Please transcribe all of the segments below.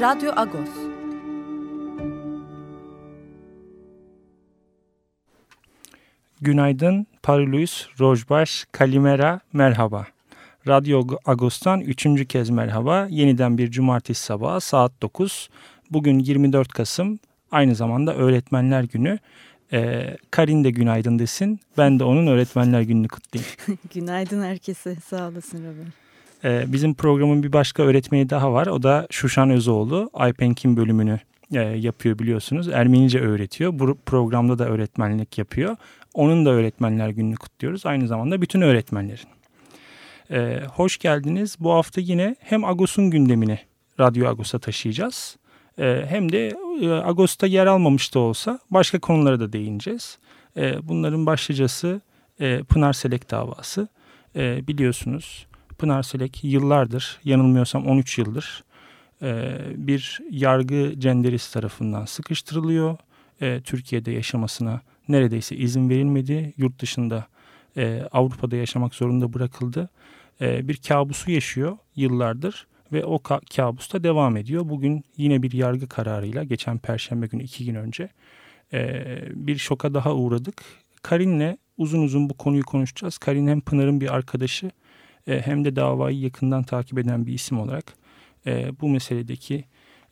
Radyo Agos. Günaydın, Paruluis, Rojbaş, Kalimera, merhaba. Radyo Agos'tan üçüncü kez merhaba. Yeniden bir cumartesi sabahı saat 9. Bugün 24 Kasım, aynı zamanda Öğretmenler Günü. Ee, Karin de günaydın desin. Ben de onun Öğretmenler Günü'nü kutlayayım. günaydın herkese. Sağ olasın Robert. Ee, bizim programın bir başka öğretmeni daha var. O da Şuşan Özoğlu. Aypenk'in bölümünü e, yapıyor biliyorsunuz. Ermenice öğretiyor. Bu programda da öğretmenlik yapıyor. Onun da öğretmenler gününü kutluyoruz. Aynı zamanda bütün öğretmenlerin. Ee, hoş geldiniz. Bu hafta yine hem Agos'un gündemini Radyo Agos'a taşıyacağız. Ee, hem de e, Agos'ta yer almamış da olsa başka konulara da değineceğiz. Ee, bunların başlıcası e, Pınar Selek davası. Ee, biliyorsunuz Pınar Selek yıllardır yanılmıyorsam 13 yıldır e, bir yargı cenderisi tarafından sıkıştırılıyor. E, Türkiye'de yaşamasına neredeyse izin verilmedi. Yurt dışında e, Avrupa'da yaşamak zorunda bırakıldı. Bir kabusu yaşıyor yıllardır ve o ka kabus devam ediyor. Bugün yine bir yargı kararıyla geçen perşembe günü iki gün önce bir şoka daha uğradık. Karin'le uzun uzun bu konuyu konuşacağız. Karin hem Pınar'ın bir arkadaşı e, hem de davayı yakından takip eden bir isim olarak e, bu meseledeki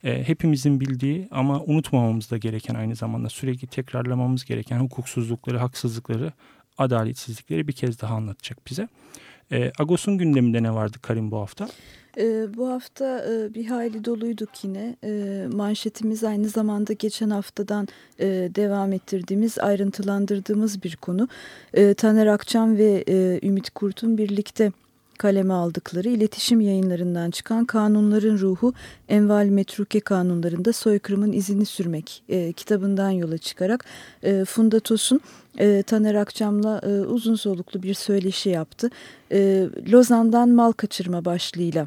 e, hepimizin bildiği ama unutmamamız da gereken aynı zamanda sürekli tekrarlamamız gereken hukuksuzlukları, haksızlıkları, adaletsizlikleri bir kez daha anlatacak bize. Agos'un gündeminde ne vardı Karim bu hafta? E, bu hafta e, bir hayli doluyduk yine. E, manşetimiz aynı zamanda geçen haftadan e, devam ettirdiğimiz, ayrıntılandırdığımız bir konu. E, Taner Akçam ve e, Ümit Kurt'un birlikte kaleme aldıkları iletişim yayınlarından çıkan Kanunların Ruhu Enval Metruke kanunlarında soykırımın izini sürmek e, kitabından yola çıkarak e, Funda Tosun e, Taner Akçam'la e, uzun soluklu bir söyleşi yaptı. E, Lozan'dan mal kaçırma başlığıyla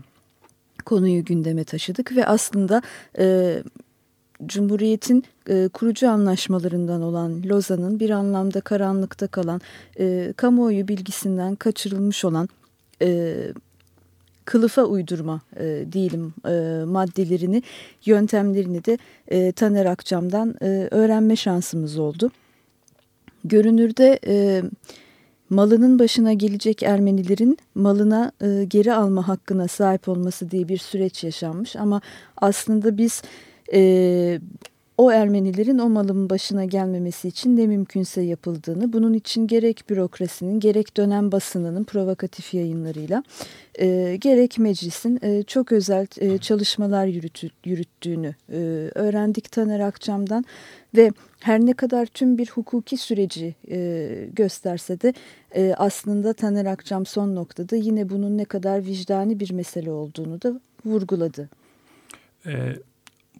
konuyu gündeme taşıdık ve aslında e, Cumhuriyet'in e, kurucu anlaşmalarından olan Lozan'ın bir anlamda karanlıkta kalan, e, kamuoyu bilgisinden kaçırılmış olan e, kılıfa uydurma e, diyelim e, maddelerini, yöntemlerini de e, Taner Akçam'dan e, öğrenme şansımız oldu. Görünürde e, malının başına gelecek Ermenilerin malına e, geri alma hakkına sahip olması diye bir süreç yaşanmış ama aslında biz e, o Ermenilerin o malın başına gelmemesi için ne mümkünse yapıldığını, bunun için gerek bürokrasinin gerek dönem basınının provokatif yayınlarıyla e, gerek meclisin e, çok özel e, çalışmalar yürütü, yürüttüğünü e, öğrendik Taner Akçam'dan ve her ne kadar tüm bir hukuki süreci e, gösterse de e, aslında Taner Akçam son noktada yine bunun ne kadar vicdani bir mesele olduğunu da vurguladı. Evet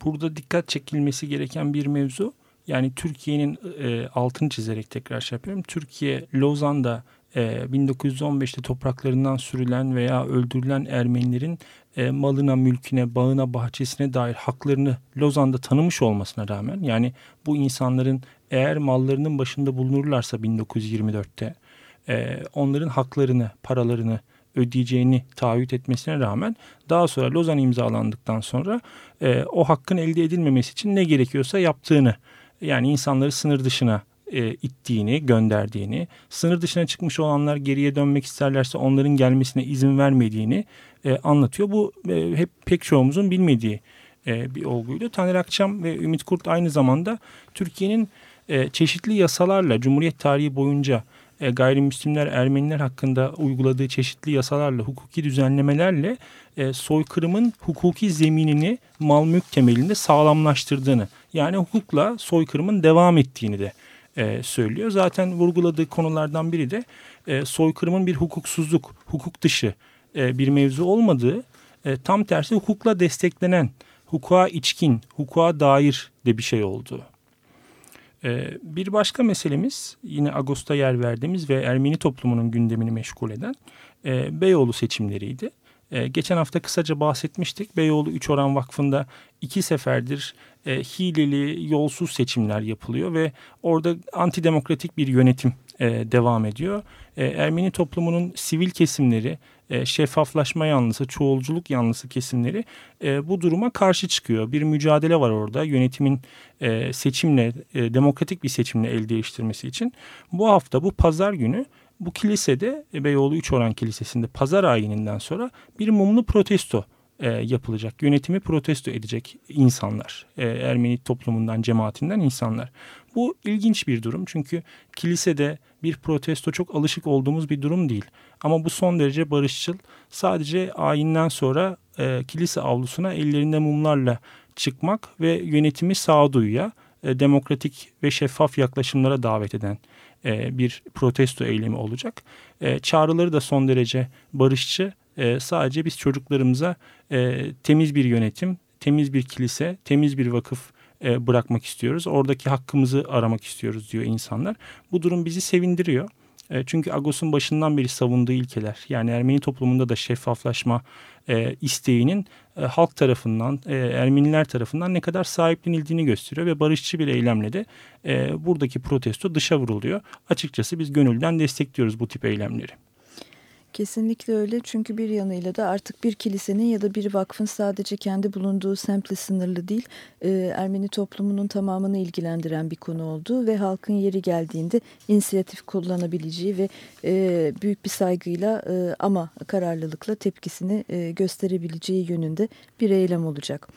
burada dikkat çekilmesi gereken bir mevzu. Yani Türkiye'nin e, altını çizerek tekrar şey yapıyorum. Türkiye Lozan'da e, 1915'te topraklarından sürülen veya öldürülen Ermenilerin e, malına, mülküne, bağına, bahçesine dair haklarını Lozan'da tanımış olmasına rağmen yani bu insanların eğer mallarının başında bulunurlarsa 1924'te e, onların haklarını, paralarını ödeyeceğini taahhüt etmesine rağmen daha sonra Lozan imzalandıktan sonra e, o hakkın elde edilmemesi için ne gerekiyorsa yaptığını yani insanları sınır dışına e, ittiğini, gönderdiğini, sınır dışına çıkmış olanlar geriye dönmek isterlerse onların gelmesine izin vermediğini e, anlatıyor. Bu e, hep pek çoğumuzun bilmediği e, bir olguydu. Taner Akçam ve Ümit Kurt aynı zamanda Türkiye'nin e, çeşitli yasalarla Cumhuriyet tarihi boyunca e, gayrimüslimler, Ermeniler hakkında uyguladığı çeşitli yasalarla, hukuki düzenlemelerle e, soykırımın hukuki zeminini mal mülk temelinde sağlamlaştırdığını, yani hukukla soykırımın devam ettiğini de e, söylüyor. Zaten vurguladığı konulardan biri de e, soykırımın bir hukuksuzluk, hukuk dışı e, bir mevzu olmadığı e, tam tersi hukukla desteklenen, hukuka içkin, hukuka dair de bir şey oldu. E, bir başka meselemiz yine Ağustos'ta yer verdiğimiz ve Ermeni toplumunun gündemini meşgul eden e, Beyoğlu seçimleriydi. E, geçen hafta kısaca bahsetmiştik. Beyoğlu 3 Oran Vakfı'nda iki seferdir e, hileli, yolsuz seçimler yapılıyor ve orada antidemokratik bir yönetim e, devam ediyor. E, Ermeni toplumunun sivil kesimleri, e, şeffaflaşma yanlısı, çoğulculuk yanlısı kesimleri e, bu duruma karşı çıkıyor. Bir mücadele var orada yönetimin e, seçimle, e, demokratik bir seçimle el değiştirmesi için. Bu hafta, bu pazar günü bu kilisede Beyoğlu 3 Oran Kilisesi'nde pazar ayininden sonra bir mumlu protesto e, yapılacak. Yönetimi protesto edecek insanlar. E, Ermeni toplumundan, cemaatinden insanlar. Bu ilginç bir durum çünkü kilisede bir protesto çok alışık olduğumuz bir durum değil. Ama bu son derece barışçıl. Sadece ayinden sonra e, kilise avlusuna ellerinde mumlarla çıkmak ve yönetimi sağduyuya, e, demokratik ve şeffaf yaklaşımlara davet eden e, bir protesto eylemi olacak. E, çağrıları da son derece barışçı. E, sadece biz çocuklarımıza temiz bir yönetim, temiz bir kilise, temiz bir vakıf bırakmak istiyoruz. Oradaki hakkımızı aramak istiyoruz diyor insanlar. Bu durum bizi sevindiriyor. E, çünkü Agos'un başından beri savunduğu ilkeler yani Ermeni toplumunda da şeffaflaşma e, isteğinin e, halk tarafından, e, Ermeniler tarafından ne kadar sahiplenildiğini gösteriyor ve barışçı bir eylemle de e, buradaki protesto dışa vuruluyor. Açıkçası biz gönülden destekliyoruz bu tip eylemleri. Kesinlikle öyle çünkü bir yanıyla da artık bir kilisenin ya da bir vakfın sadece kendi bulunduğu semtle sınırlı değil e, Ermeni toplumunun tamamını ilgilendiren bir konu oldu ve halkın yeri geldiğinde inisiyatif kullanabileceği ve e, büyük bir saygıyla e, ama kararlılıkla tepkisini e, gösterebileceği yönünde bir eylem olacak.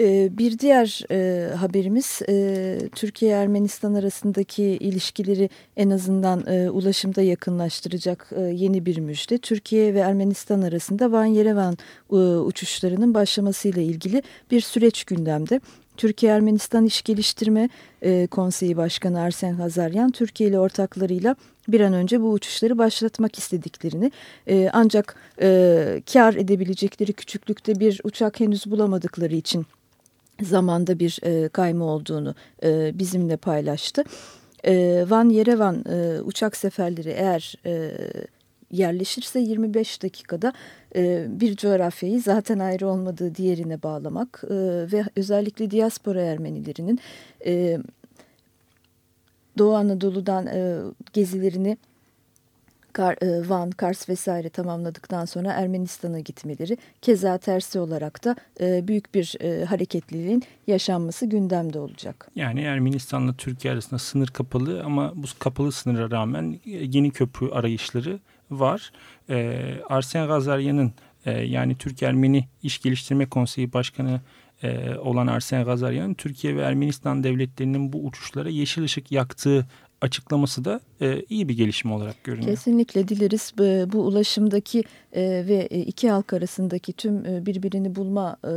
Ee, bir diğer e, haberimiz e, Türkiye-Ermenistan arasındaki ilişkileri en azından e, ulaşımda yakınlaştıracak yeni bir müjde. Türkiye ve Ermenistan arasında Van-Yerevan uçuşlarının başlamasıyla ilgili bir süreç gündemde. Türkiye-Ermenistan İş Geliştirme Konseyi Başkanı Arsen Hazaryan Türkiye ile ortaklarıyla bir an önce bu uçuşları başlatmak istediklerini ancak kar edebilecekleri küçüklükte bir uçak henüz bulamadıkları için zamanda bir e, kayma olduğunu e, bizimle paylaştı. E, Van Yerevan e, uçak seferleri eğer e, yerleşirse 25 dakikada e, bir coğrafyayı zaten ayrı olmadığı diğerine bağlamak e, ve özellikle diaspora Ermenilerinin e, Doğu Anadolu'dan e, gezilerini Kar, e, Van, Kars vesaire tamamladıktan sonra Ermenistan'a gitmeleri keza tersi olarak da e, büyük bir e, hareketliliğin yaşanması gündemde olacak. Yani Ermenistan'la Türkiye arasında sınır kapalı ama bu kapalı sınıra rağmen yeni köprü arayışları var. Arsen Gazaryan'ın yani Türk-Ermeni İş Geliştirme Konseyi Başkanı olan Arsen Gazaryan'ın Türkiye ve Ermenistan devletlerinin bu uçuşlara yeşil ışık yaktığı açıklaması da e, iyi bir gelişme olarak görünüyor. Kesinlikle dileriz bu, bu ulaşımdaki e, ve e, iki halk arasındaki tüm e, birbirini bulma e,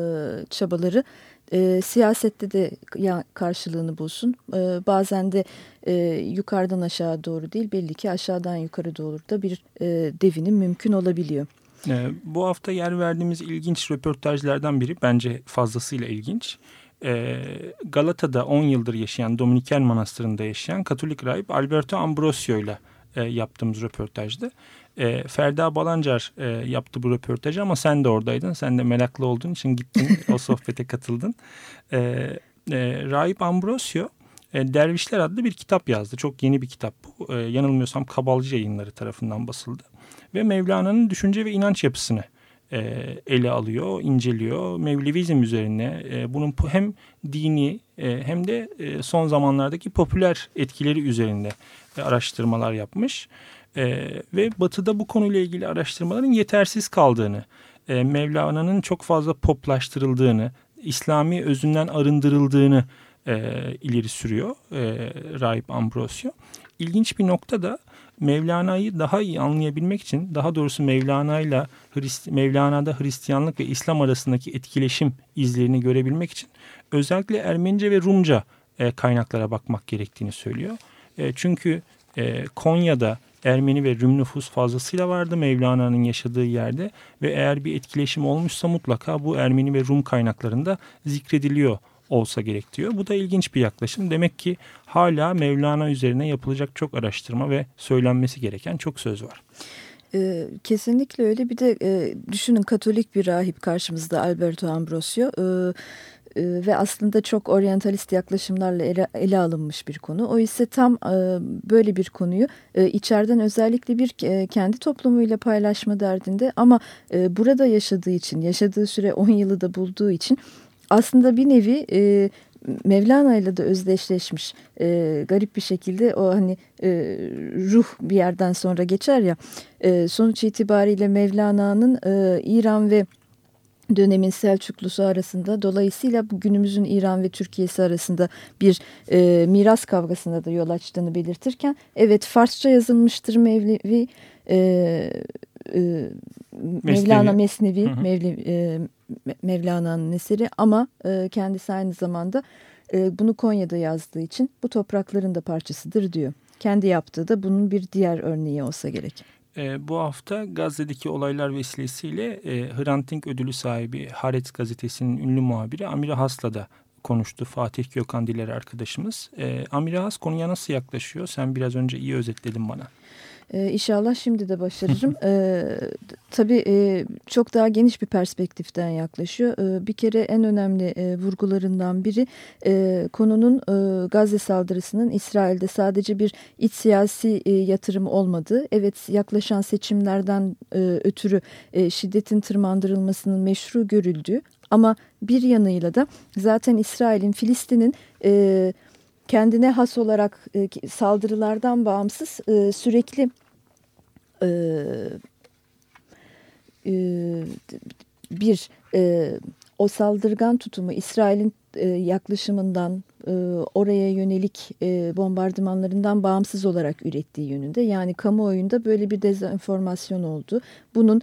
çabaları e, siyasette de ya, karşılığını bulsun. E, bazen de e, yukarıdan aşağı doğru değil belli ki aşağıdan yukarı doğru da bir e, devinim mümkün olabiliyor. E, bu hafta yer verdiğimiz ilginç röportajlardan biri bence fazlasıyla ilginç e, Galata'da 10 yıldır yaşayan Dominiken Manastırı'nda yaşayan Katolik rahip Alberto Ambrosio ile e, yaptığımız röportajda. E, Ferda Balancar e, yaptı bu röportajı ama sen de oradaydın. Sen de meraklı olduğun için gittin o sohbete katıldın. E, e, rahip Ambrosio e, Dervişler adlı bir kitap yazdı. Çok yeni bir kitap bu. E, yanılmıyorsam Kabalcı yayınları tarafından basıldı. Ve Mevlana'nın düşünce ve inanç yapısını e, ele alıyor, inceliyor. Mevlevizm üzerine e, bunun hem dini e, hem de son zamanlardaki popüler etkileri üzerinde araştırmalar yapmış. Ve batıda bu konuyla ilgili araştırmaların yetersiz kaldığını, Mevlana'nın çok fazla poplaştırıldığını, İslami özünden arındırıldığını ileri sürüyor Rahip Ambrosio. İlginç bir nokta da Mevlana'yı daha iyi anlayabilmek için daha doğrusu Mevlana'yla Hrist Mevlana'da Hristiyanlık ve İslam arasındaki etkileşim izlerini görebilmek için özellikle Ermenice ve Rumca e, kaynaklara bakmak gerektiğini söylüyor. E, çünkü e, Konya'da Ermeni ve Rum nüfus fazlasıyla vardı Mevlana'nın yaşadığı yerde ve eğer bir etkileşim olmuşsa mutlaka bu Ermeni ve Rum kaynaklarında zikrediliyor olsa gerek diyor. Bu da ilginç bir yaklaşım. Demek ki hala Mevlana üzerine yapılacak çok araştırma ve söylenmesi gereken çok söz var. Ee, kesinlikle öyle. Bir de e, düşünün Katolik bir rahip karşımızda Alberto Ambrosio. Ee, e, ve aslında çok oryantalist yaklaşımlarla ele, ele alınmış bir konu. O ise tam e, böyle bir konuyu e, içeriden özellikle bir e, kendi toplumuyla paylaşma derdinde ama e, burada yaşadığı için, yaşadığı süre 10 yılı da bulduğu için aslında bir nevi e, Mevlana ile de özdeşleşmiş e, garip bir şekilde o hani e, ruh bir yerden sonra geçer ya e, sonuç itibariyle Mevlana'nın e, İran ve dönemin Selçuklusu arasında dolayısıyla günümüzün İran ve Türkiye'si arasında bir e, miras kavgasına da yol açtığını belirtirken evet Farsça yazılmıştır Mevlevi e, e, Mevlana Mesnevi, Mevlevi, e, Mevlana'nın eseri ama e, kendisi aynı zamanda e, bunu Konya'da yazdığı için bu toprakların da parçasıdır diyor. Kendi yaptığı da bunun bir diğer örneği olsa gerek. E, bu hafta Gazze'deki olaylar vesilesiyle e, Hrant Dink ödülü sahibi Haaretz gazetesinin ünlü muhabiri Amir Has'la da konuştu Fatih Gökhan Diler arkadaşımız. E, Amir Has konuya nasıl yaklaşıyor? Sen biraz önce iyi özetledin bana. Ee, inşallah şimdi de başarırım. ee, tabii e, çok daha geniş bir perspektiften yaklaşıyor. Ee, bir kere en önemli e, vurgularından biri e, konunun e, Gazze saldırısının İsrail'de sadece bir iç siyasi e, yatırım olmadığı, evet yaklaşan seçimlerden e, ötürü e, şiddetin tırmandırılmasının meşru görüldüğü ama bir yanıyla da zaten İsrail'in Filistin'in e, kendine has olarak e, saldırılardan bağımsız e, sürekli e, e, bir e, o saldırgan tutumu İsrail'in yaklaşımından oraya yönelik bombardımanlarından bağımsız olarak ürettiği yönünde. Yani kamuoyunda böyle bir dezenformasyon oldu. Bunun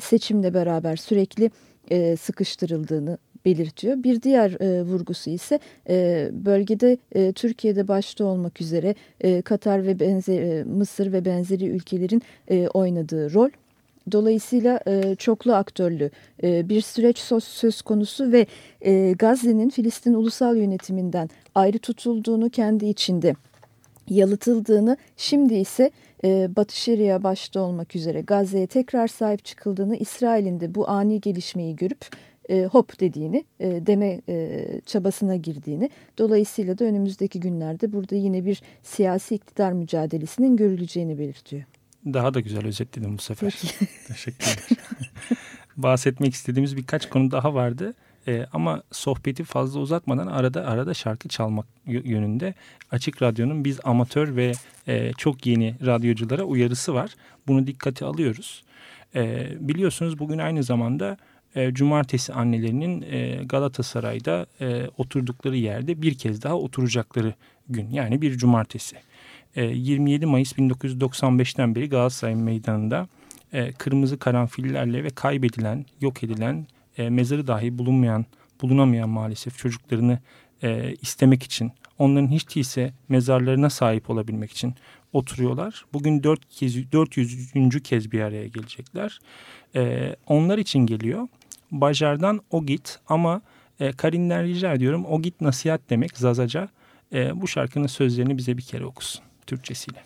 seçimle beraber sürekli sıkıştırıldığını belirtiyor. Bir diğer e, vurgusu ise e, bölgede e, Türkiye'de başta olmak üzere e, Katar ve benzeri e, Mısır ve benzeri ülkelerin e, oynadığı rol. Dolayısıyla e, çoklu aktörlü e, bir süreç söz, konusu ve e, Gazze'nin Filistin ulusal yönetiminden ayrı tutulduğunu kendi içinde yalıtıldığını şimdi ise e, Batı Şeria başta olmak üzere Gazze'ye tekrar sahip çıkıldığını İsrail'in de bu ani gelişmeyi görüp e, hop dediğini e, deme e, çabasına girdiğini dolayısıyla da önümüzdeki günlerde burada yine bir siyasi iktidar mücadelesinin görüleceğini belirtiyor. Daha da güzel özetledin bu sefer. Teşekkür ederim. Bahsetmek istediğimiz birkaç konu daha vardı. Ee, ama sohbeti fazla uzatmadan arada arada şarkı çalmak yönünde Açık Radyo'nun biz amatör ve e, çok yeni radyoculara uyarısı var. Bunu dikkate alıyoruz. E, biliyorsunuz bugün aynı zamanda e, cumartesi annelerinin e, Galatasaray'da e, oturdukları yerde bir kez daha oturacakları gün. Yani bir cumartesi. E, 27 Mayıs 1995'ten beri Galatasaray Meydanı'nda e, kırmızı karanfillerle ve kaybedilen, yok edilen, e, mezarı dahi bulunmayan, bulunamayan maalesef çocuklarını e, istemek için, onların hiç değilse mezarlarına sahip olabilmek için oturuyorlar. Bugün 4 kez, 400. kez bir araya gelecekler. E, onlar için geliyor. Bajar'dan o git ama e, Karin'den rica ediyorum o git nasihat demek Zazaca. E, bu şarkının sözlerini bize bir kere okusun Türkçesiyle.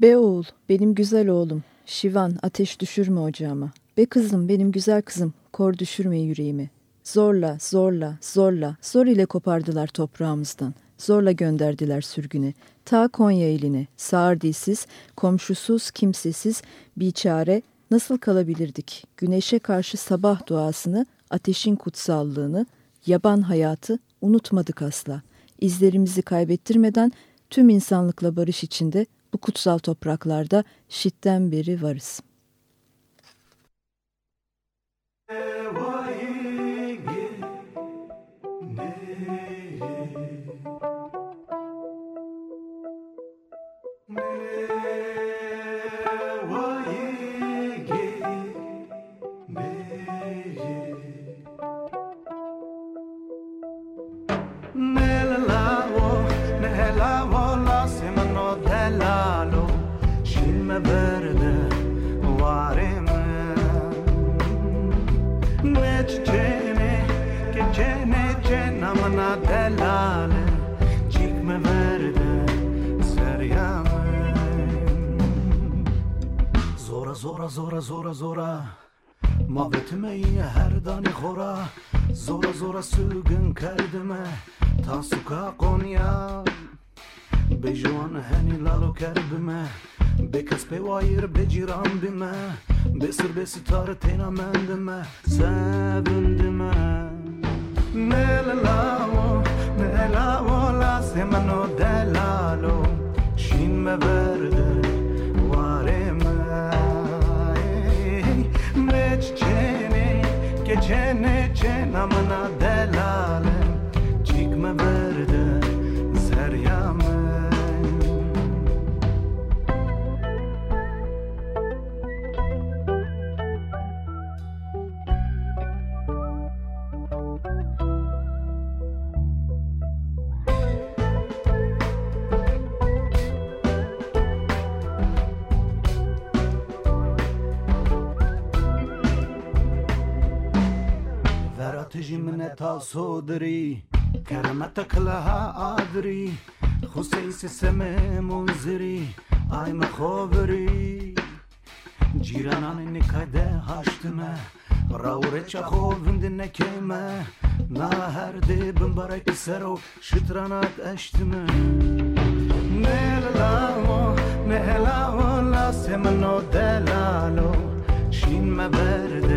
Be oğul benim güzel oğlum Şivan ateş düşürme ocağıma. Be kızım benim güzel kızım kor düşürme yüreğimi. Zorla zorla zorla zor ile kopardılar toprağımızdan. Zorla gönderdiler sürgüne. Ta Konya eline sağır dilsiz, komşusuz, kimsesiz, biçare Nasıl kalabilirdik? Güneşe karşı sabah duasını, ateşin kutsallığını, yaban hayatı unutmadık asla. İzlerimizi kaybettirmeden tüm insanlıkla barış içinde bu kutsal topraklarda şitten beri varız.'' زورا زورا زورا زورا ماوتمه ای هر دانی خورا زورا زورا سوگن کردمه تا سوکا قونیا به جوان هنی لالو کردمه به کس به وایر به جیران بمه به سر به ستار تینا مندمه سبندمه نلاو نلاو لاس منو دلالو شین çene çene amına delale Çıkma böyle تجمنة صدري كرمتك لها أدري خسيس سمه منزري ay مخابري جیرانان نکده هشتمه راوره چخووند نکیمه نه هر دی بمبارک سرو شترانات اشتمه نهلاو نهلاو لاسمنو دلالو شین مبرده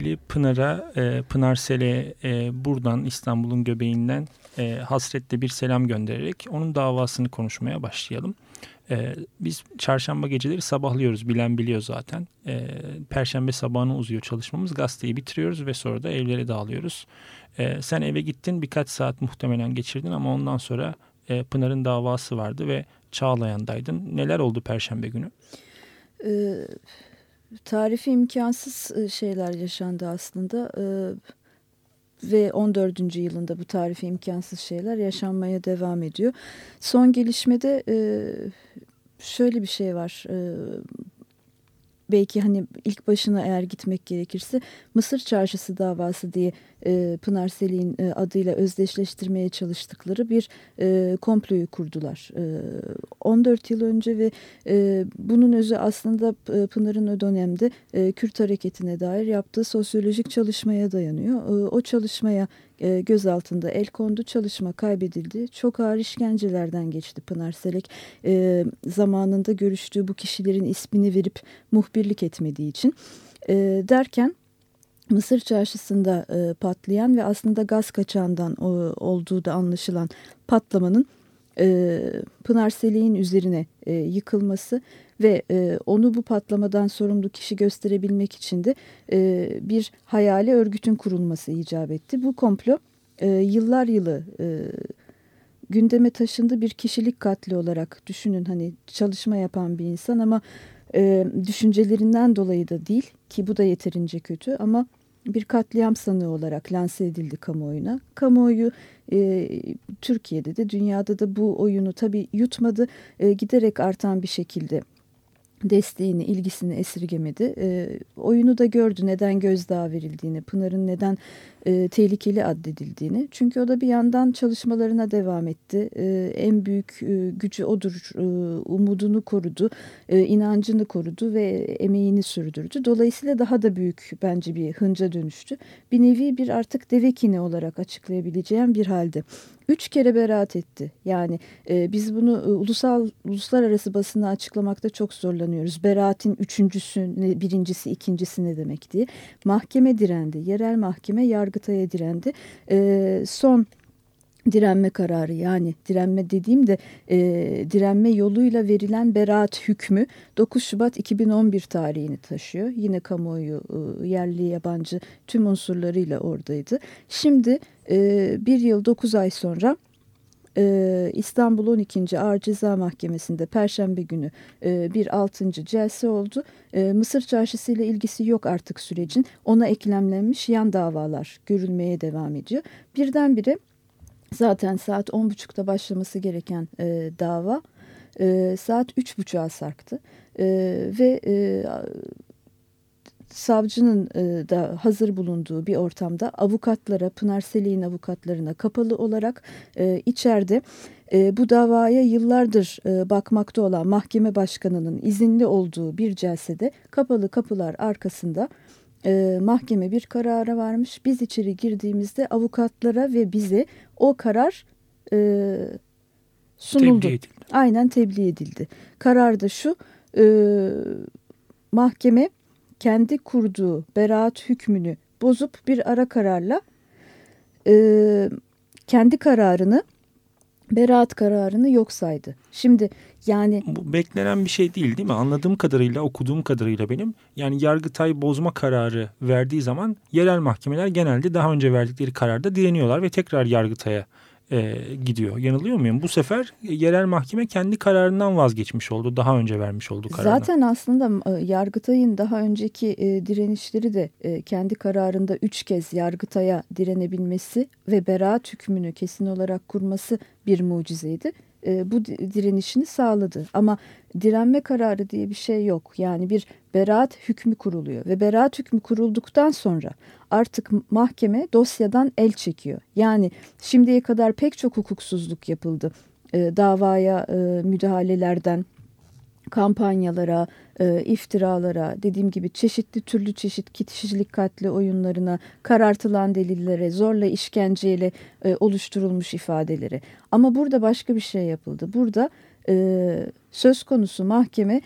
sevgili Pınar'a, e, Pınar Sel'e e, buradan İstanbul'un göbeğinden e, hasretle bir selam göndererek onun davasını konuşmaya başlayalım. E, biz çarşamba geceleri sabahlıyoruz, bilen biliyor zaten. E, Perşembe sabahına uzuyor çalışmamız, gazeteyi bitiriyoruz ve sonra da evlere dağılıyoruz. E, sen eve gittin, birkaç saat muhtemelen geçirdin ama ondan sonra e, Pınar'ın davası vardı ve Çağlayan'daydın. Neler oldu Perşembe günü? Evet tarifi imkansız e, şeyler yaşandı aslında ve 14. yılında bu tarifi imkansız şeyler yaşanmaya devam ediyor. Son gelişmede şöyle bir şey var. Belki hani ilk başına eğer gitmek gerekirse Mısır Çarşısı davası diye e, Pınar Selin e, adıyla özdeşleştirmeye çalıştıkları bir e, komployu kurdular. E, 14 yıl önce ve e, bunun özü aslında e, Pınar'ın o dönemde e, Kürt hareketine dair yaptığı sosyolojik çalışmaya dayanıyor. E, o çalışmaya e, gözaltında el kondu çalışma kaybedildi. Çok ağır işkencelerden geçti Pınar Selek. E, zamanında görüştüğü bu kişilerin ismini verip muhbirlik etmediği için. E, derken Mısır çarşısında e, patlayan ve aslında gaz kaçağından e, olduğu da anlaşılan patlamanın e, Pınar Selek'in üzerine e, yıkılması ve e, onu bu patlamadan sorumlu kişi gösterebilmek için de e, bir hayali örgütün kurulması icap etti. Bu komplo e, yıllar yılı e, gündeme taşındı bir kişilik katli olarak düşünün hani çalışma yapan bir insan ama e, düşüncelerinden dolayı da değil ki bu da yeterince kötü ama bir katliam sanığı olarak lanse edildi kamuoyuna. Kamuoyu e, Türkiye'de de dünyada da bu oyunu tabii yutmadı. E, giderek artan bir şekilde desteğini, ilgisini esirgemedi. E, oyunu da gördü neden gözdağı verildiğini, Pınar'ın neden e, tehlikeli addedildiğini. Çünkü o da bir yandan çalışmalarına devam etti. E, en büyük e, gücü odur, e, umudunu korudu, e, inancını korudu ve emeğini sürdürdü. Dolayısıyla daha da büyük bence bir hınca dönüştü. Bir nevi bir artık devekini olarak açıklayabileceğim bir halde. Üç kere beraat etti. Yani e, biz bunu e, ulusal uluslararası basına açıklamakta çok zorlanıyoruz. Beraatin üçüncüsü, birincisi, ikincisi ne demek diye. Mahkeme direndi. Yerel mahkeme Yargıtay'a direndi. E, son direnme kararı yani direnme dediğimde e, direnme yoluyla verilen beraat hükmü 9 Şubat 2011 tarihini taşıyor. Yine kamuoyu e, yerli yabancı tüm unsurlarıyla oradaydı. Şimdi e, bir yıl 9 ay sonra e, İstanbul 12. Ağır Ceza Mahkemesi'nde Perşembe günü e, bir 6. celse oldu. E, Mısır Çarşısı ile ilgisi yok artık sürecin. Ona eklemlenmiş yan davalar görülmeye devam ediyor. Birdenbire Zaten saat 10.30'da başlaması gereken e, dava e, saat 3.30'a sarktı. E, ve e, savcının e, da hazır bulunduğu bir ortamda avukatlara, Pınar Selih'in avukatlarına kapalı olarak e, içeride e, bu davaya yıllardır e, bakmakta olan mahkeme başkanının izinli olduğu bir celsede kapalı kapılar arkasında e, mahkeme bir karara varmış. Biz içeri girdiğimizde avukatlara ve bize o karar e, sunuldu. Tebliğ edildi. Aynen tebliğ edildi. Karar da şu e, mahkeme kendi kurduğu beraat hükmünü bozup bir ara kararla e, kendi kararını beraat kararını yok saydı. Şimdi yani bu beklenen bir şey değil değil mi? Anladığım kadarıyla, okuduğum kadarıyla benim yani Yargıtay bozma kararı verdiği zaman yerel mahkemeler genelde daha önce verdikleri kararda direniyorlar ve tekrar Yargıtay'a e, gidiyor. Yanılıyor muyum? Bu sefer yerel mahkeme kendi kararından vazgeçmiş oldu. Daha önce vermiş olduğu kararından. Zaten aslında e, Yargıtay'ın daha önceki e, direnişleri de e, kendi kararında üç kez Yargıtay'a direnebilmesi ve beraat hükmünü kesin olarak kurması bir mucizeydi e, bu direnişini sağladı. Ama direnme kararı diye bir şey yok. Yani bir beraat hükmü kuruluyor ve beraat hükmü kurulduktan sonra artık mahkeme dosyadan el çekiyor. Yani şimdiye kadar pek çok hukuksuzluk yapıldı. E, davaya e, müdahalelerden kampanyalara, e, iftiralara, dediğim gibi çeşitli türlü çeşit kişilik katli oyunlarına, karartılan delillere, zorla işkenceyle e, oluşturulmuş ifadeleri. Ama burada başka bir şey yapıldı. Burada e, söz konusu mahkeme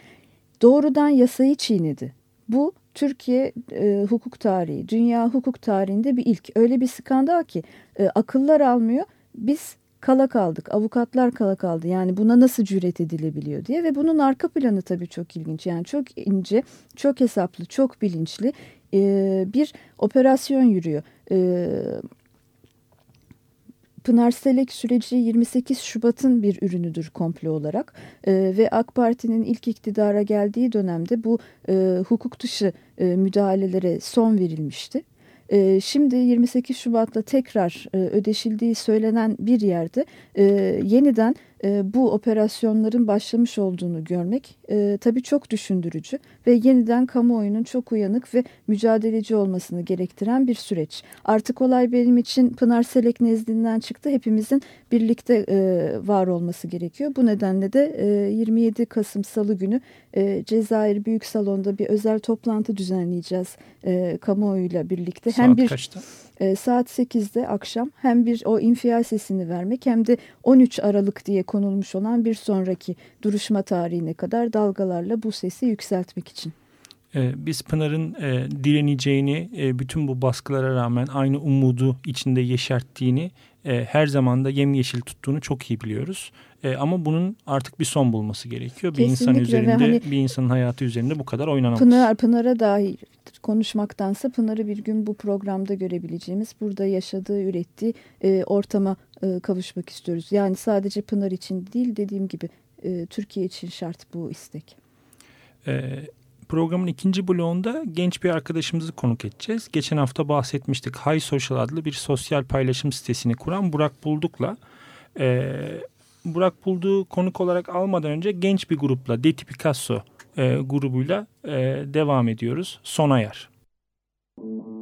doğrudan yasayı çiğnedi. Bu Türkiye e, hukuk tarihi, dünya hukuk tarihinde bir ilk. Öyle bir skandal ki e, akıllar almıyor. Biz kala kaldık. Avukatlar kala kaldı. Yani buna nasıl cüret edilebiliyor diye ve bunun arka planı tabii çok ilginç. Yani çok ince, çok hesaplı, çok bilinçli e, bir operasyon yürüyor. E, Pınar Selek süreci 28 Şubat'ın bir ürünüdür komplo olarak e, ve AK Parti'nin ilk iktidara geldiği dönemde bu e, hukuk dışı e, müdahalelere son verilmişti. Ee, şimdi 28 Şubat'ta tekrar e, ödeşildiği söylenen bir yerde e, yeniden bu operasyonların başlamış olduğunu görmek e, tabii çok düşündürücü ve yeniden kamuoyunun çok uyanık ve mücadeleci olmasını gerektiren bir süreç. Artık olay benim için Pınar Selek nezdinden çıktı. Hepimizin birlikte e, var olması gerekiyor. Bu nedenle de e, 27 Kasım Salı günü e, Cezayir Büyük Salon'da bir özel toplantı düzenleyeceğiz e, kamuoyuyla birlikte. Saat hem bir, kaçta? E, saat 8'de akşam hem bir o infial sesini vermek hem de 13 Aralık diye konulmuş olan bir sonraki duruşma tarihine kadar dalgalarla bu sesi yükseltmek için. Ee, biz Pınar'ın e, direneceğini, e, bütün bu baskılara rağmen aynı umudu içinde yeşerttiğini, e, her zaman da yemyeşil tuttuğunu çok iyi biliyoruz. E, ama bunun artık bir son bulması gerekiyor. Kesinlikle. Bir insan üzerinde, hani, bir insanın hayatı üzerinde bu kadar oynanamaz. Pınar, Pınar'a dair konuşmaktansa Pınar'ı bir gün bu programda görebileceğimiz, burada yaşadığı, ürettiği e, ortama e, kavuşmak istiyoruz. Yani sadece Pınar için değil dediğim gibi e, Türkiye için şart bu istek. Evet. Programın ikinci bloğunda genç bir arkadaşımızı konuk edeceğiz. Geçen hafta bahsetmiştik. High Social adlı bir sosyal paylaşım sitesini kuran Burak Bulduk'la. Ee, Burak Bulduk'u konuk olarak almadan önce genç bir grupla, Deti Picasso e, grubuyla e, devam ediyoruz. Son ayar. Müzik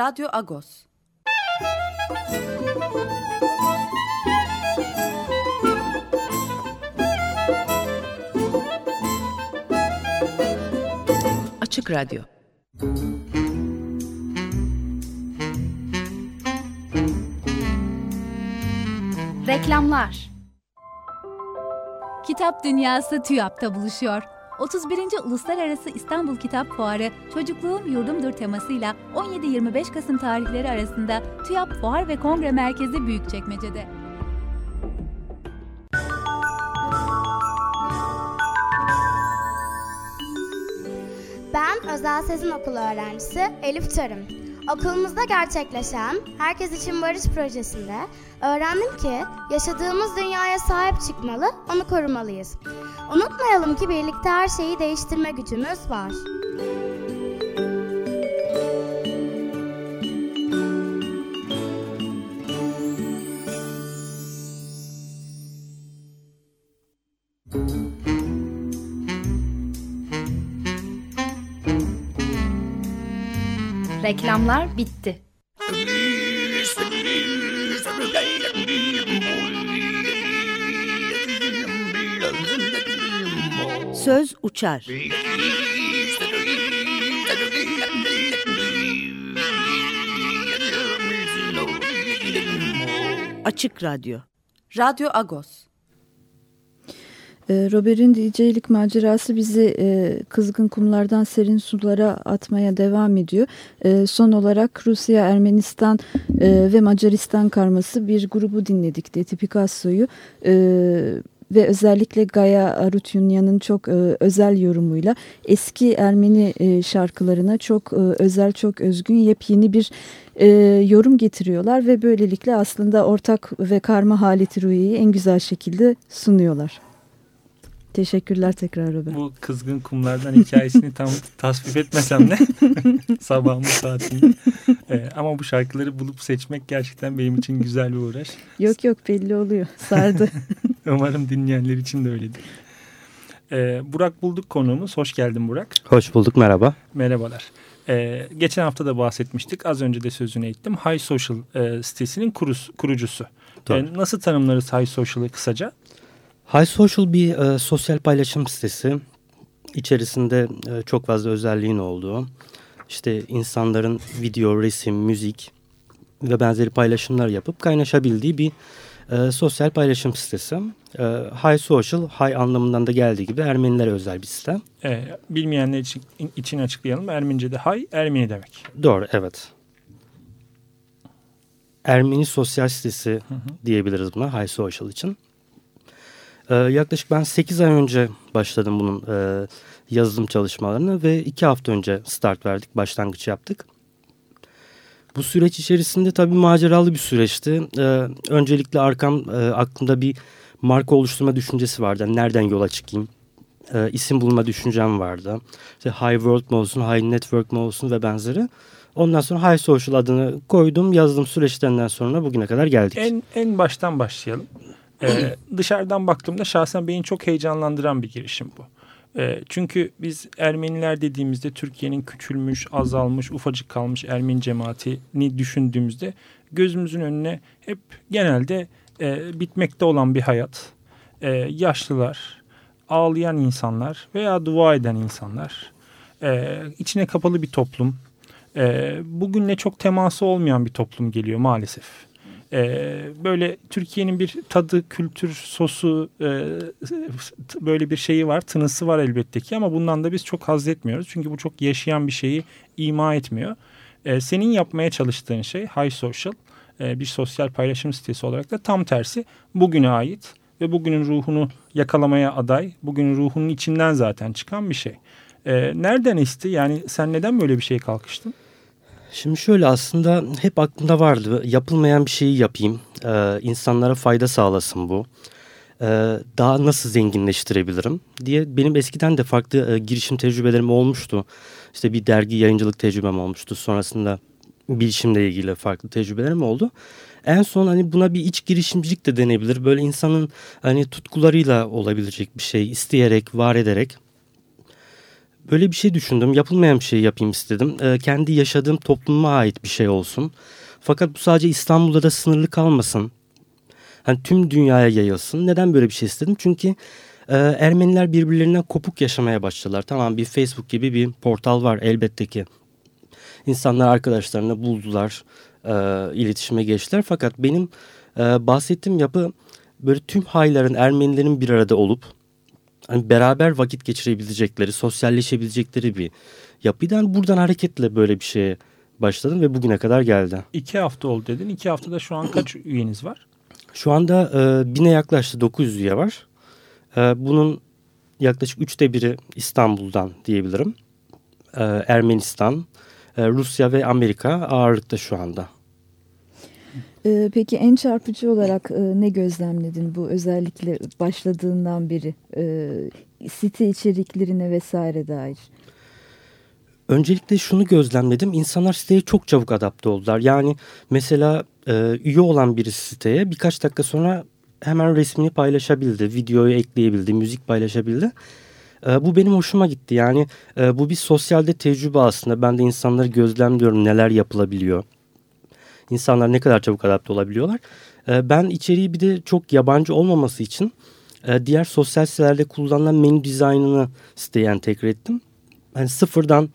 Radyo Agos. Açık Radyo Reklamlar Kitap Dünyası TÜYAP'ta buluşuyor. 31. Uluslararası İstanbul Kitap Fuarı Çocukluğum Yurdumdur temasıyla 17-25 Kasım tarihleri arasında TÜYAP Fuar ve Kongre Merkezi Büyükçekmece'de. Ben Özel Sezin Okulu öğrencisi Elif Tarım. Okulumuzda gerçekleşen Herkes İçin Barış projesinde öğrendim ki yaşadığımız dünyaya sahip çıkmalı, onu korumalıyız. Unutmayalım ki birlikte her şeyi değiştirme gücümüz var. Reklamlar bitti. Söz uçar. Açık Radyo. Radyo Agos. Ee, Robert'in DJ'lik macerası bizi e, kızgın kumlardan serin sulara atmaya devam ediyor. E, son olarak Rusya, Ermenistan e, ve Macaristan karması bir grubu dinledik. Deti Picasso'yu e, ve özellikle Gaya Arutyunyan'ın çok e, özel yorumuyla eski Ermeni şarkılarına çok özel, çok özgün yepyeni bir yorum getiriyorlar ve böylelikle aslında ortak ve karma haleti ruhiyi en güzel şekilde sunuyorlar. Teşekkürler tekrar Robert. Bu kızgın kumlardan hikayesini tam tasvip etmesem de sabahın bu saatinde. Ee, ama bu şarkıları bulup seçmek gerçekten benim için güzel bir uğraş. Yok yok belli oluyor. Sardı. Umarım dinleyenler için de öyledir. Ee, Burak bulduk konuğumuz. Hoş geldin Burak. Hoş bulduk merhaba. Merhabalar. Ee, geçen hafta da bahsetmiştik. Az önce de sözünü ettim. High Social e, sitesinin kurus, kurucusu. Ee, nasıl tanımlarız High Social'ı kısaca? High Social bir e, sosyal paylaşım sitesi. İçerisinde e, çok fazla özelliğin olduğu, işte insanların video, resim, müzik ve benzeri paylaşımlar yapıp kaynaşabildiği bir e, sosyal paylaşım sitesi. E, High Social, High anlamından da geldiği gibi Ermenilere özel bir site. Ee, bilmeyenler için, için açıklayalım. Ermenice'de High, Ermeni demek. Doğru, evet. Ermeni sosyal sitesi hı hı. diyebiliriz buna High Social için. Ee, yaklaşık ben 8 ay önce başladım bunun e, yazılım çalışmalarını ve 2 hafta önce start verdik, başlangıç yaptık. Bu süreç içerisinde tabii maceralı bir süreçti. Ee, öncelikle arkam e, aklımda bir marka oluşturma düşüncesi vardı. Yani nereden yola çıkayım? Ee, isim bulma düşüncem vardı. İşte High World mu olsun, High Network mu olsun ve benzeri. Ondan sonra High Social adını koydum. Yazılım süreçlerinden sonra bugüne kadar geldik. En, en baştan başlayalım. Ee, dışarıdan baktığımda şahsen beni çok heyecanlandıran bir girişim bu. Ee, çünkü biz Ermeniler dediğimizde Türkiye'nin küçülmüş, azalmış, ufacık kalmış Ermeni cemaatini düşündüğümüzde gözümüzün önüne hep genelde e, bitmekte olan bir hayat, e, yaşlılar, ağlayan insanlar veya dua eden insanlar, e, içine kapalı bir toplum, e, bugünle çok teması olmayan bir toplum geliyor maalesef. Ee, böyle Türkiye'nin bir tadı, kültür, sosu e, böyle bir şeyi var, tınısı var elbette ki ama bundan da biz çok haz etmiyoruz. Çünkü bu çok yaşayan bir şeyi ima etmiyor. Ee, senin yapmaya çalıştığın şey High Social, e, bir sosyal paylaşım sitesi olarak da tam tersi bugüne ait ve bugünün ruhunu yakalamaya aday, bugünün ruhunun içinden zaten çıkan bir şey. Ee, nereden esti? Yani sen neden böyle bir şey kalkıştın? Şimdi şöyle aslında hep aklımda vardı yapılmayan bir şeyi yapayım ee, insanlara fayda sağlasın bu ee, daha nasıl zenginleştirebilirim diye benim eskiden de farklı e, girişim tecrübelerim olmuştu. İşte bir dergi yayıncılık tecrübem olmuştu. Sonrasında bilişimle ilgili farklı tecrübelerim oldu. En son hani buna bir iç girişimcilik de denebilir. Böyle insanın hani tutkularıyla olabilecek bir şey isteyerek var ederek Böyle bir şey düşündüm. Yapılmayan bir şey yapayım istedim. E, kendi yaşadığım topluma ait bir şey olsun. Fakat bu sadece İstanbul'da da sınırlı kalmasın. Hani tüm dünyaya yayılsın. Neden böyle bir şey istedim? Çünkü e, Ermeniler birbirlerinden kopuk yaşamaya başladılar. Tamam bir Facebook gibi bir portal var elbette ki. İnsanlar arkadaşlarını buldular, e, iletişime geçtiler. Fakat benim e, bahsettiğim yapı böyle tüm hayların, Ermenilerin bir arada olup hani beraber vakit geçirebilecekleri, sosyalleşebilecekleri bir yapıdan buradan hareketle böyle bir şeye başladım ve bugüne kadar geldi. İki hafta oldu dedin. İki haftada şu an kaç üyeniz var? Şu anda e, bine yaklaştı 900 üye var. E, bunun yaklaşık üçte biri İstanbul'dan diyebilirim. E, Ermenistan, e, Rusya ve Amerika ağırlıkta şu anda. E, peki en çarpıcı olarak e, ne gözlemledin bu özellikle başladığından beri e, site içeriklerine vesaire dair? Öncelikle şunu gözlemledim. İnsanlar siteye çok çabuk adapte oldular. Yani mesela e, üye olan biri siteye birkaç dakika sonra hemen resmini paylaşabildi. Videoyu ekleyebildi, müzik paylaşabildi. Bu benim hoşuma gitti. Yani bu bir sosyalde tecrübe aslında. Ben de insanları gözlemliyorum neler yapılabiliyor. İnsanlar ne kadar çabuk adapte olabiliyorlar. E, ben içeriği bir de çok yabancı olmaması için e, diğer sosyal sitelerde kullanılan menü dizaynını siteye entegre ettim. Yani sıfırdan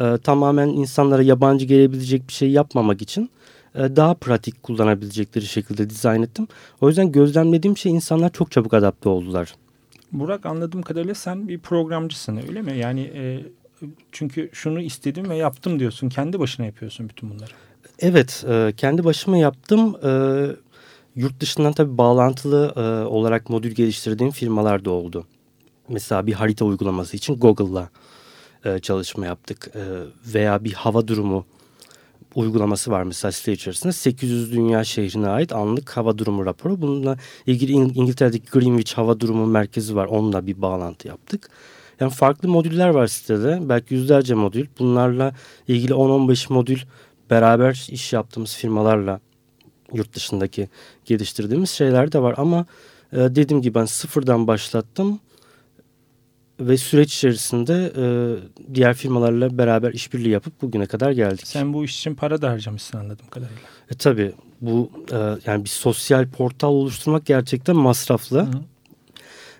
e, tamamen insanlara yabancı gelebilecek bir şey yapmamak için e, daha pratik kullanabilecekleri şekilde dizayn ettim. O yüzden gözlemlediğim şey insanlar çok çabuk adapte oldular. Burak anladığım kadarıyla sen bir programcısın öyle mi? Yani e, çünkü şunu istedim ve yaptım diyorsun. Kendi başına yapıyorsun bütün bunları. Evet e, kendi başıma yaptım. E, yurt dışından tabii bağlantılı e, olarak modül geliştirdiğim firmalar da oldu. Mesela bir harita uygulaması için Google'la e, çalışma yaptık. E, veya bir hava durumu uygulaması var mesela site içerisinde. 800 dünya şehrine ait anlık hava durumu raporu. Bununla ilgili İng İngiltere'deki Greenwich Hava Durumu Merkezi var. Onunla bir bağlantı yaptık. Yani farklı modüller var sitede. Belki yüzlerce modül. Bunlarla ilgili 10-15 modül beraber iş yaptığımız firmalarla yurt dışındaki geliştirdiğimiz şeyler de var. Ama e, dediğim gibi ben sıfırdan başlattım ve süreç içerisinde e, diğer firmalarla beraber işbirliği yapıp bugüne kadar geldik. Sen bu iş için para da harcamışsın anladığım kadarıyla. E, tabii bu e, yani bir sosyal portal oluşturmak gerçekten masraflı. Hı.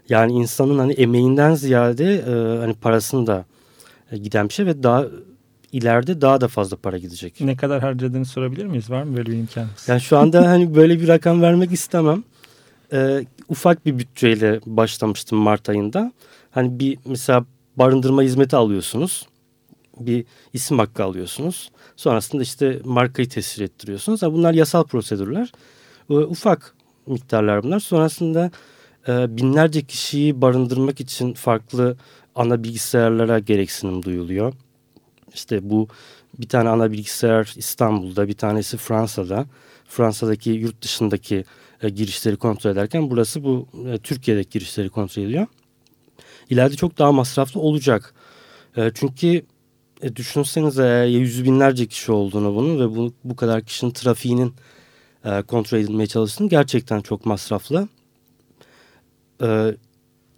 Yani insanın hani emeğinden ziyade e, hani parasını da e, giden bir şey ve daha ileride daha da fazla para gidecek. Ne kadar harcadığını sorabilir miyiz? Var mı böyle bir imkanınız? Yani şu anda hani böyle bir rakam vermek istemem. E, ufak bir bütçeyle başlamıştım Mart ayında. Hani bir mesela barındırma hizmeti alıyorsunuz. Bir isim hakkı alıyorsunuz. Sonrasında işte markayı tescil ettiriyorsunuz. Yani bunlar yasal prosedürler. E, ufak miktarlar bunlar. Sonrasında e, binlerce kişiyi barındırmak için farklı ana bilgisayarlara gereksinim duyuluyor. İşte bu bir tane ana bilgisayar İstanbul'da, bir tanesi Fransa'da. Fransa'daki yurt dışındaki e, girişleri kontrol ederken burası bu e, Türkiye'deki girişleri kontrol ediyor. İleride çok daha masraflı olacak. E, çünkü e, düşünsenize yüz binlerce kişi olduğunu bunun ve bu, bu kadar kişinin trafiğinin e, kontrol edilmeye çalıştığını gerçekten çok masraflı. E,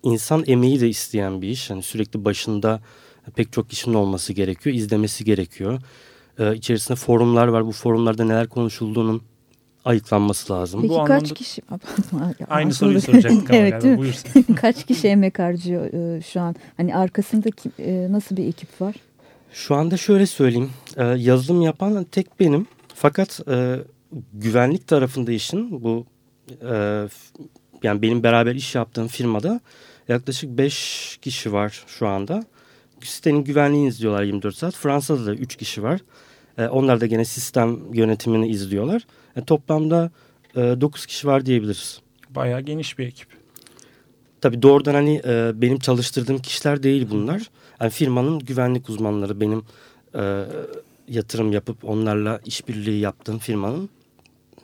insan emeği de isteyen bir iş. Yani sürekli başında pek çok kişinin olması gerekiyor, izlemesi gerekiyor. Ee, içerisinde forumlar var. Bu forumlarda neler konuşulduğunun ayıklanması lazım. Peki Bu kaç anlamda... kişi? Aynı soruyu soracaktık ama evet, galiba. Buyursun. kaç kişi emek harcıyor e, şu an? Hani arkasında kim, e, nasıl bir ekip var? Şu anda şöyle söyleyeyim. E, yazılım yapan tek benim. Fakat e, güvenlik tarafında işin bu e, yani benim beraber iş yaptığım firmada yaklaşık 5 kişi var şu anda sitenin güvenliğini izliyorlar 24 saat. Fransa'da da 3 kişi var. E, onlar da gene sistem yönetimini izliyorlar. E, toplamda e, 9 kişi var diyebiliriz. Bayağı geniş bir ekip. Tabii doğrudan hani e, benim çalıştırdığım kişiler değil bunlar. Yani firmanın güvenlik uzmanları benim e, yatırım yapıp onlarla işbirliği yaptığım firmanın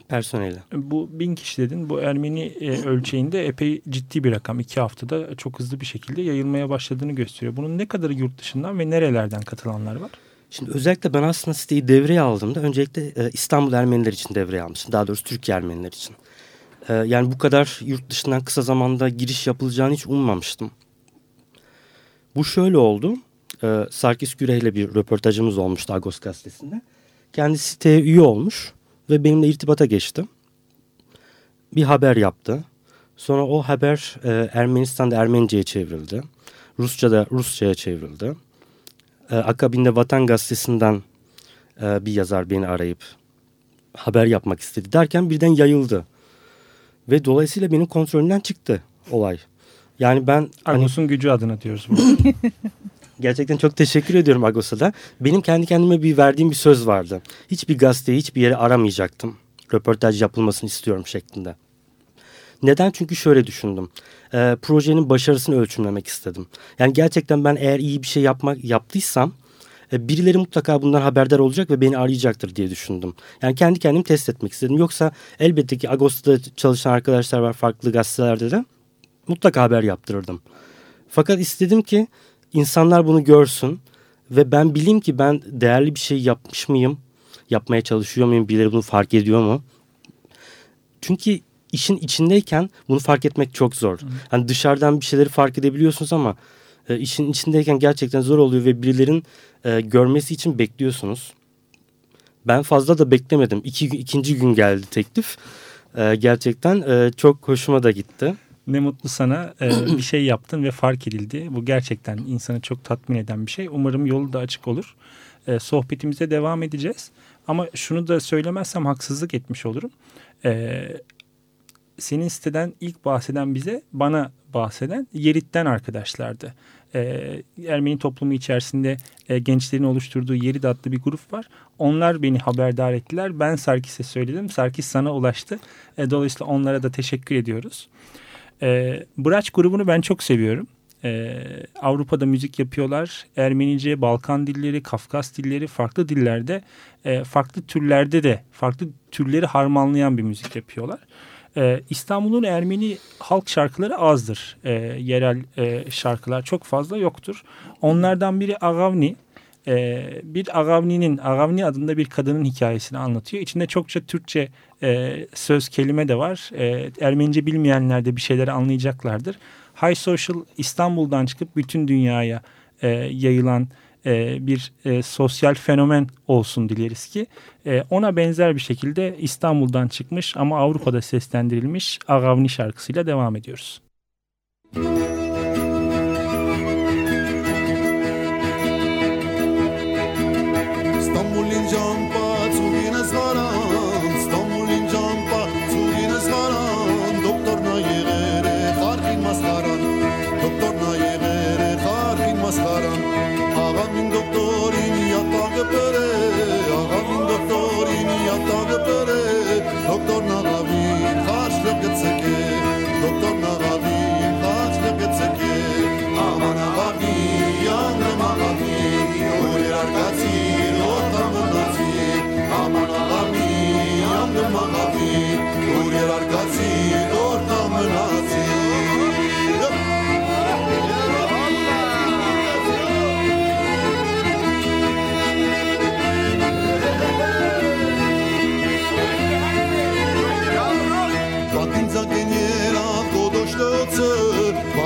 personeli. Bu bin kişi dedin. Bu Ermeni e, ölçeğinde epey ciddi bir rakam. İki haftada çok hızlı bir şekilde yayılmaya başladığını gösteriyor. Bunun ne kadarı yurt dışından ve nerelerden katılanlar var? Şimdi özellikle ben aslında siteyi devreye aldığımda öncelikle e, İstanbul Ermeniler için devreye almıştım. Daha doğrusu Türkiye Ermeniler için. E, yani bu kadar yurt dışından kısa zamanda giriş yapılacağını hiç ummamıştım. Bu şöyle oldu. e, Sarkis Güre ile bir röportajımız olmuştu Agos gazetesinde. Kendisi siteye üye olmuş ve benimle irtibata geçti. Bir haber yaptı. Sonra o haber e, Ermenistan'da Ermenice'ye çevrildi. Rusça'da Rusça'ya çevrildi. E, akabinde Vatan Gazetesi'nden e, bir yazar beni arayıp haber yapmak istedi derken birden yayıldı. Ve dolayısıyla benim kontrolümden çıktı olay. Yani ben... Agos'un hani, gücü adına diyoruz Gerçekten çok teşekkür ediyorum Agos'a da. Benim kendi kendime bir verdiğim bir söz vardı. Hiçbir gazeteyi hiçbir yere aramayacaktım. Röportaj yapılmasını istiyorum şeklinde. Neden? Çünkü şöyle düşündüm. E, projenin başarısını ölçümlemek istedim. Yani gerçekten ben eğer iyi bir şey yapmak yaptıysam e, birileri mutlaka bundan haberdar olacak ve beni arayacaktır diye düşündüm. Yani kendi kendimi test etmek istedim. Yoksa elbette ki Ağustos'ta çalışan arkadaşlar var farklı gazetelerde de mutlaka haber yaptırırdım. Fakat istedim ki insanlar bunu görsün ve ben bileyim ki ben değerli bir şey yapmış mıyım? Yapmaya çalışıyor muyum? Birileri bunu fark ediyor mu? Çünkü işin içindeyken bunu fark etmek çok zor. Hani dışarıdan bir şeyleri fark edebiliyorsunuz ama e, işin içindeyken gerçekten zor oluyor ve birilerin e, görmesi için bekliyorsunuz. Ben fazla da beklemedim. İki, ikinci gün geldi teklif. E, gerçekten e, çok hoşuma da gitti. Ne mutlu sana e, bir şey yaptın ve fark edildi. Bu gerçekten insanı çok tatmin eden bir şey. Umarım yolu da açık olur. E, sohbetimize devam edeceğiz. Ama şunu da söylemezsem haksızlık etmiş olurum. E, senin siteden ilk bahseden bize bana bahseden Yerit'ten arkadaşlardı. Ee, Ermeni toplumu içerisinde e, gençlerin oluşturduğu Yerit adlı bir grup var. Onlar beni haberdar ettiler. Ben Sarkis'e söyledim. Sarkis sana ulaştı. E, dolayısıyla onlara da teşekkür ediyoruz. E, Braç grubunu ben çok seviyorum. Ee, Avrupa'da müzik yapıyorlar. Ermenice, Balkan dilleri, Kafkas dilleri farklı dillerde, e, farklı türlerde de farklı türleri harmanlayan bir müzik yapıyorlar. Ee, İstanbul'un Ermeni halk şarkıları azdır. Ee, yerel e, şarkılar çok fazla yoktur. Onlardan biri Agavni. Ee, bir Agavni'nin, Agavni adında bir kadının hikayesini anlatıyor. İçinde çokça Türkçe e, söz kelime de var. E, Ermenice bilmeyenler de bir şeyleri anlayacaklardır. High Social İstanbul'dan çıkıp bütün dünyaya e, yayılan e, bir e, sosyal fenomen olsun dileriz ki e, ona benzer bir şekilde İstanbul'dan çıkmış ama Avrupa'da seslendirilmiş Agavni şarkısıyla devam ediyoruz. İstanbul'un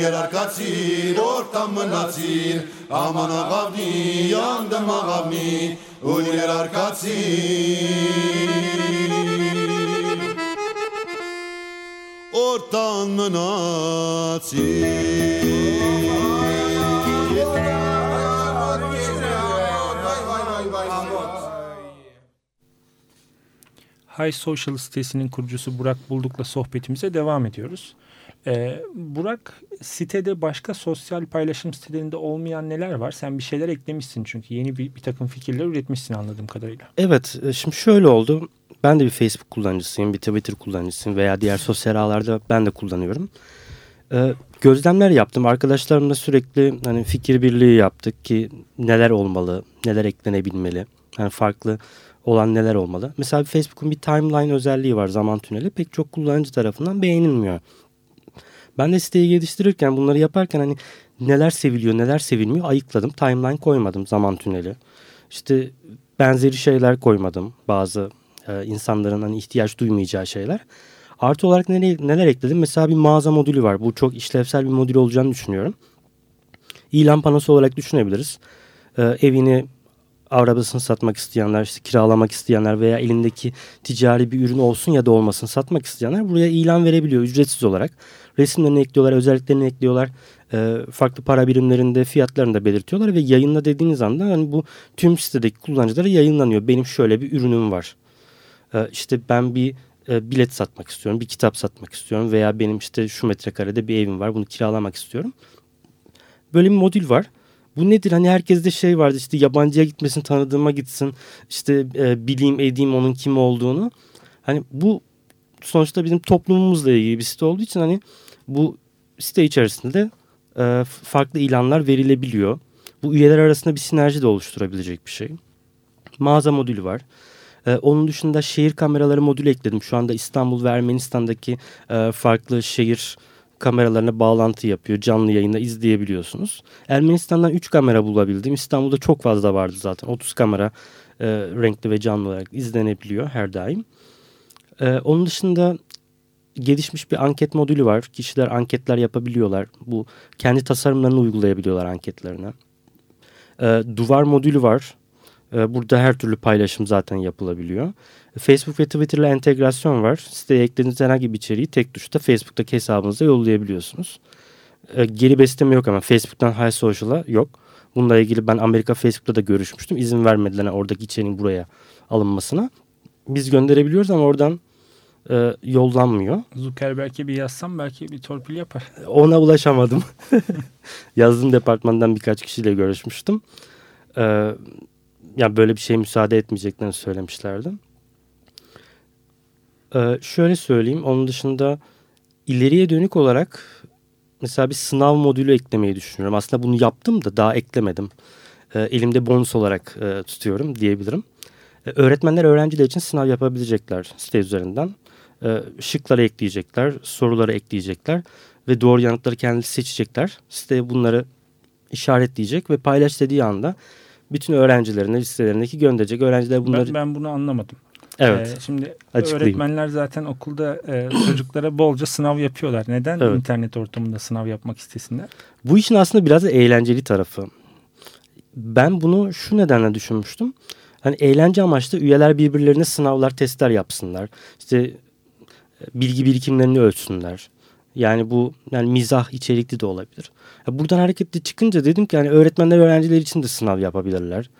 Yerler kaçır ortamın açır Aman agavni yandım agavni Yerler Ortamın açır High Social sitesinin kurucusu Burak Bulduk'la sohbetimize devam ediyoruz. Ee, Burak sitede başka sosyal paylaşım sitelerinde olmayan neler var? Sen bir şeyler eklemişsin çünkü yeni bir, bir takım fikirler üretmişsin anladığım kadarıyla. Evet şimdi şöyle oldu. Ben de bir Facebook kullanıcısıyım, bir Twitter kullanıcısıyım veya diğer sosyal ağlarda ben de kullanıyorum. Ee, gözlemler yaptım. Arkadaşlarımla sürekli hani fikir birliği yaptık ki neler olmalı, neler eklenebilmeli. Yani farklı olan neler olmalı. Mesela Facebook'un bir timeline özelliği var zaman tüneli. Pek çok kullanıcı tarafından beğenilmiyor. Ben de siteyi geliştirirken bunları yaparken hani neler seviliyor neler sevilmiyor ayıkladım. Timeline koymadım zaman tüneli. İşte benzeri şeyler koymadım. Bazı e, insanların hani ihtiyaç duymayacağı şeyler. Artı olarak neler, neler ekledim? Mesela bir mağaza modülü var. Bu çok işlevsel bir modül olacağını düşünüyorum. İlan panosu olarak düşünebiliriz. E, evini arabasını satmak isteyenler, işte kiralamak isteyenler veya elindeki ticari bir ürün olsun ya da olmasın satmak isteyenler buraya ilan verebiliyor ücretsiz olarak. Resimlerini ekliyorlar, özelliklerini ekliyorlar. E, farklı para birimlerinde fiyatlarını da belirtiyorlar ve yayınla dediğiniz anda hani bu tüm sitedeki kullanıcılara yayınlanıyor. Benim şöyle bir ürünüm var. E, işte ben bir e, bilet satmak istiyorum, bir kitap satmak istiyorum veya benim işte şu metrekarede bir evim var bunu kiralamak istiyorum. Böyle bir modül var. Bu nedir? Hani herkeste şey vardı işte yabancıya gitmesin, tanıdığıma gitsin, işte e, bileyim edeyim onun kim olduğunu. Hani bu sonuçta bizim toplumumuzla ilgili bir site olduğu için hani bu site içerisinde e, farklı ilanlar verilebiliyor. Bu üyeler arasında bir sinerji de oluşturabilecek bir şey. Mağaza modülü var. Ee, onun dışında şehir kameraları modülü ekledim. Şu anda İstanbul ve Ermenistan'daki e, farklı şehir kameralarına bağlantı yapıyor. Canlı yayında izleyebiliyorsunuz. Ermenistan'dan 3 kamera bulabildim. İstanbul'da çok fazla vardı zaten. 30 kamera e, renkli ve canlı olarak izlenebiliyor her daim. E, onun dışında gelişmiş bir anket modülü var. Kişiler anketler yapabiliyorlar. Bu kendi tasarımlarını uygulayabiliyorlar anketlerine. E, duvar modülü var. E, burada her türlü paylaşım zaten yapılabiliyor. Facebook ve Twitter ile entegrasyon var. Siteye eklediğiniz herhangi bir içeriği tek tuşta Facebook'taki hesabınıza yollayabiliyorsunuz. E, geri besleme yok ama Facebook'tan High Social'a yok. Bununla ilgili ben Amerika Facebook'ta da görüşmüştüm. İzin vermediler yani oradaki içeriğin buraya alınmasına. Biz gönderebiliyoruz ama oradan e, yollanmıyor. Zuckerberg'e bir yazsam belki bir torpil yapar. Ona ulaşamadım. Yazdığım departmandan birkaç kişiyle görüşmüştüm. E, yani böyle bir şey müsaade etmeyeceklerini söylemişlerdi. Ee, şöyle söyleyeyim. Onun dışında ileriye dönük olarak mesela bir sınav modülü eklemeyi düşünüyorum. Aslında bunu yaptım da daha eklemedim. Ee, elimde bonus olarak e, tutuyorum diyebilirim. Ee, öğretmenler öğrenciler için sınav yapabilecekler site üzerinden. Ee, şıkları ekleyecekler, soruları ekleyecekler ve doğru yanıtları kendileri seçecekler. Siteye bunları işaretleyecek ve paylaş dediği anda bütün öğrencilerine listelerindeki gönderecek. Öğrenciler bunları... Ben, ben bunu anlamadım. Evet. Ee, şimdi öğretmenler zaten okulda e, çocuklara bolca sınav yapıyorlar. Neden evet. internet ortamında sınav yapmak istesinler? Bu işin aslında biraz da eğlenceli tarafı. Ben bunu şu nedenle düşünmüştüm. Hani eğlence amaçlı üyeler birbirlerine sınavlar, testler yapsınlar. İşte bilgi birikimlerini ölçsünler. Yani bu yani mizah içerikli de olabilir. Buradan hareketli çıkınca dedim ki yani öğretmenler öğrenciler için de sınav yapabilirler.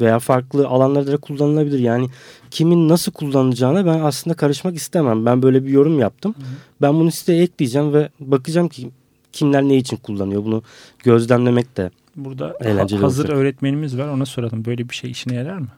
Veya farklı alanlarda da kullanılabilir. Yani kimin nasıl kullanacağına ben aslında karışmak istemem. Ben böyle bir yorum yaptım. Hı hı. Ben bunu siteye ekleyeceğim ve bakacağım ki kimler ne için kullanıyor. Bunu gözlemlemek de Burada eğlenceli hazır olacak. öğretmenimiz var ona soralım. Böyle bir şey işine yarar mı?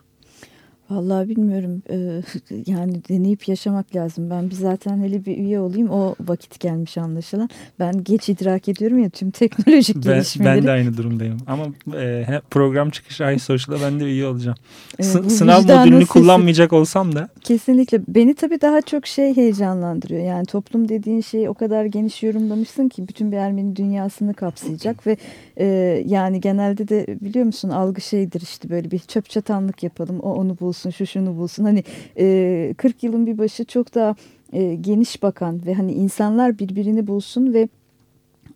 Vallahi bilmiyorum. Ee, yani deneyip yaşamak lazım. Ben bir zaten hele bir üye olayım. O vakit gelmiş anlaşılan. Ben geç idrak ediyorum ya tüm teknolojik ben, gelişmeleri. Ben de aynı durumdayım. Ama e, program çıkışı ay Social'da ben de üye olacağım. Ee, sınav modülünü sesi, kullanmayacak olsam da. Kesinlikle. Beni tabii daha çok şey heyecanlandırıyor. Yani toplum dediğin şeyi o kadar geniş yorumlamışsın ki bütün bir Ermeni dünyasını kapsayacak ve e, yani genelde de biliyor musun algı şeydir işte böyle bir çöp çatanlık yapalım. O onu bulsun bulsun, şu şunu bulsun. Hani e, 40 yılın bir başı çok daha e, geniş bakan ve hani insanlar birbirini bulsun ve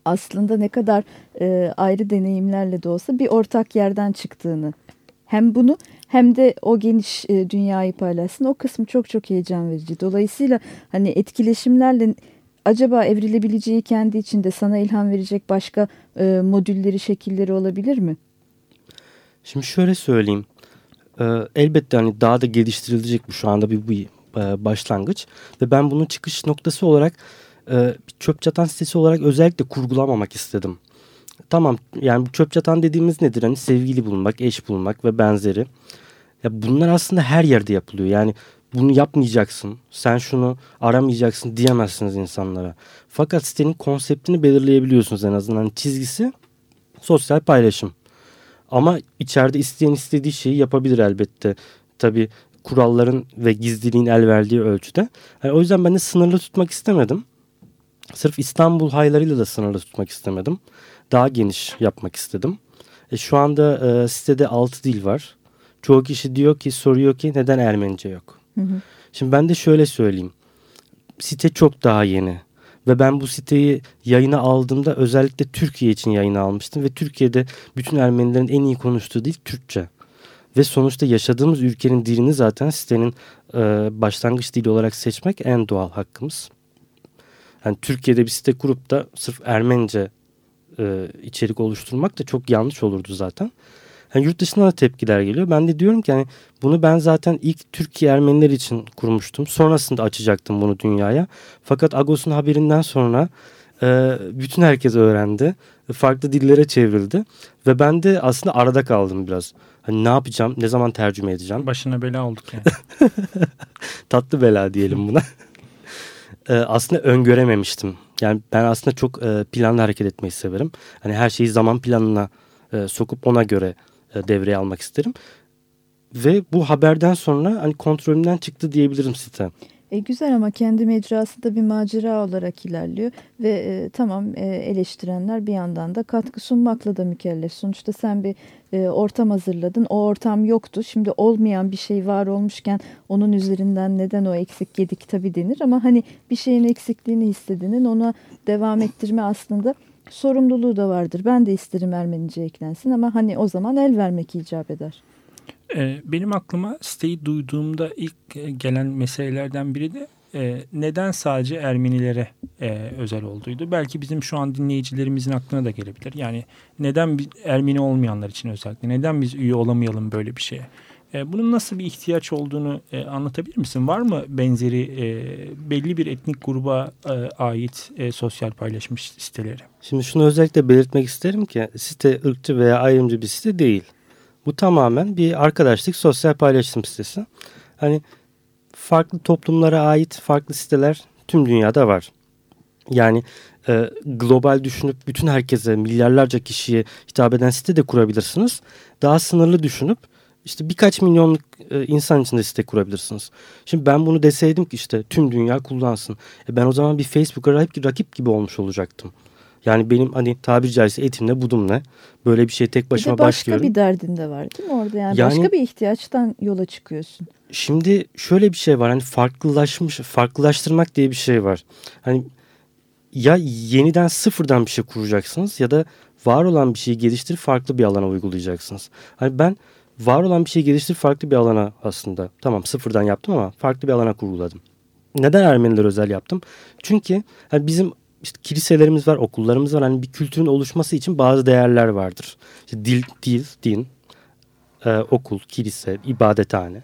aslında ne kadar e, ayrı deneyimlerle de olsa bir ortak yerden çıktığını hem bunu hem de o geniş e, dünyayı paylaşsın. O kısmı çok çok heyecan verici. Dolayısıyla hani etkileşimlerle acaba evrilebileceği kendi içinde sana ilham verecek başka e, modülleri, şekilleri olabilir mi? Şimdi şöyle söyleyeyim. Ee, elbette hani daha da geliştirilecek bu şu anda bir, bir e, başlangıç. Ve ben bunun çıkış noktası olarak e, çöp çatan sitesi olarak özellikle kurgulamamak istedim. Tamam yani bu çöp çatan dediğimiz nedir? Hani sevgili bulmak, eş bulmak ve benzeri. Ya bunlar aslında her yerde yapılıyor. Yani bunu yapmayacaksın, sen şunu aramayacaksın diyemezsiniz insanlara. Fakat sitenin konseptini belirleyebiliyorsunuz en azından. Çizgisi sosyal paylaşım. Ama içeride isteyen istediği şeyi yapabilir elbette. Tabii kuralların ve gizliliğin el verdiği ölçüde. Yani o yüzden ben de sınırlı tutmak istemedim. Sırf İstanbul haylarıyla da sınırlı tutmak istemedim. Daha geniş yapmak istedim. E, şu anda e, sitede 6 dil var. Çoğu kişi diyor ki soruyor ki neden Ermenice yok? Hı hı. Şimdi ben de şöyle söyleyeyim. Site çok daha yeni. Ve ben bu siteyi yayına aldığımda özellikle Türkiye için yayına almıştım. Ve Türkiye'de bütün Ermenilerin en iyi konuştuğu dil Türkçe. Ve sonuçta yaşadığımız ülkenin dilini zaten sitenin e, başlangıç dili olarak seçmek en doğal hakkımız. Yani Türkiye'de bir site kurup da sırf Ermenice e, içerik oluşturmak da çok yanlış olurdu zaten. Yani yurt dışından da tepkiler geliyor. Ben de diyorum ki hani bunu ben zaten ilk Türkiye Ermeniler için kurmuştum. Sonrasında açacaktım bunu dünyaya. Fakat Agos'un haberinden sonra e, bütün herkes öğrendi. Farklı dillere çevrildi. Ve ben de aslında arada kaldım biraz. Hani ne yapacağım? Ne zaman tercüme edeceğim? Başına bela olduk yani. Tatlı bela diyelim buna. e, aslında öngörememiştim. Yani ben aslında çok e, planlı hareket etmeyi severim. Hani her şeyi zaman planına e, sokup ona göre e, devreye almak isterim. Ve bu haberden sonra hani kontrolümden çıktı diyebilirim site. E, güzel ama kendi mecrasında bir macera olarak ilerliyor ve e, tamam e, eleştirenler bir yandan da katkı sunmakla da mükellef. Sonuçta sen bir e, ortam hazırladın. O ortam yoktu. Şimdi olmayan bir şey var olmuşken onun üzerinden neden o eksik yedik tabi denir ama hani bir şeyin eksikliğini hissedinin ona devam ettirme aslında sorumluluğu da vardır. Ben de isterim Ermenice eklensin ama hani o zaman el vermek icap eder. Ee, benim aklıma siteyi duyduğumda ilk e, gelen meselelerden biri de e, neden sadece Ermenilere e, özel olduğuydu. Belki bizim şu an dinleyicilerimizin aklına da gelebilir. Yani neden Ermeni olmayanlar için özellikle neden biz üye olamayalım böyle bir şeye? Bunun nasıl bir ihtiyaç olduğunu anlatabilir misin? Var mı benzeri belli bir etnik gruba ait sosyal paylaşmış siteleri? Şimdi şunu özellikle belirtmek isterim ki site ırkçı veya ayrımcı bir site değil. Bu tamamen bir arkadaşlık sosyal paylaşım sitesi. Hani farklı toplumlara ait farklı siteler tüm dünyada var. Yani e, global düşünüp bütün herkese milyarlarca kişiye hitap eden site de kurabilirsiniz. Daha sınırlı düşünüp işte birkaç milyonluk e, insan içinde site kurabilirsiniz. Şimdi ben bunu deseydim ki işte tüm dünya kullansın. E ben o zaman bir Facebook'a rakip, rakip gibi olmuş olacaktım. Yani benim hani tabiri caizse etimle budum ne? Böyle bir şey tek başıma bir de başka başlıyorum. bir derdin de var değil mi orada? Yani, yani başka bir ihtiyaçtan yola çıkıyorsun. Şimdi şöyle bir şey var. Hani farklılaşmış, farklılaştırmak diye bir şey var. Hani ya yeniden sıfırdan bir şey kuracaksınız ya da var olan bir şeyi geliştirip farklı bir alana uygulayacaksınız. Hani ben var olan bir şeyi geliştirip farklı bir alana aslında tamam sıfırdan yaptım ama farklı bir alana kurguladım. Neden Ermeniler özel yaptım? Çünkü hani bizim işte kiliselerimiz var, okullarımız var. Hani bir kültürün oluşması için bazı değerler vardır. İşte dil, dil, din, e, okul, kilise, ibadethane.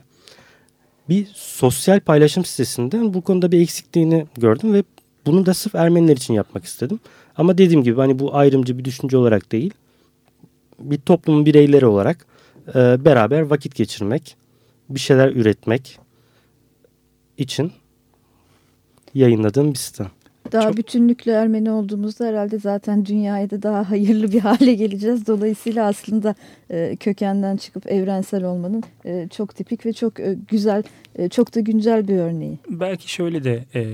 Bir sosyal paylaşım sitesinde bu konuda bir eksikliğini gördüm ve bunu da sırf Ermeniler için yapmak istedim. Ama dediğim gibi hani bu ayrımcı bir düşünce olarak değil, bir toplumun bireyleri olarak e, beraber vakit geçirmek, bir şeyler üretmek için yayınladığım bir site. Daha Çok... bütünlüklü Ermeni olduğumuzda herhalde zaten dünyaya da daha hayırlı bir hale geleceğiz. Dolayısıyla aslında e, kökenden çıkıp evrensel olmanın e, çok tipik ve çok e, güzel, e, çok da güncel bir örneği. Belki şöyle de e,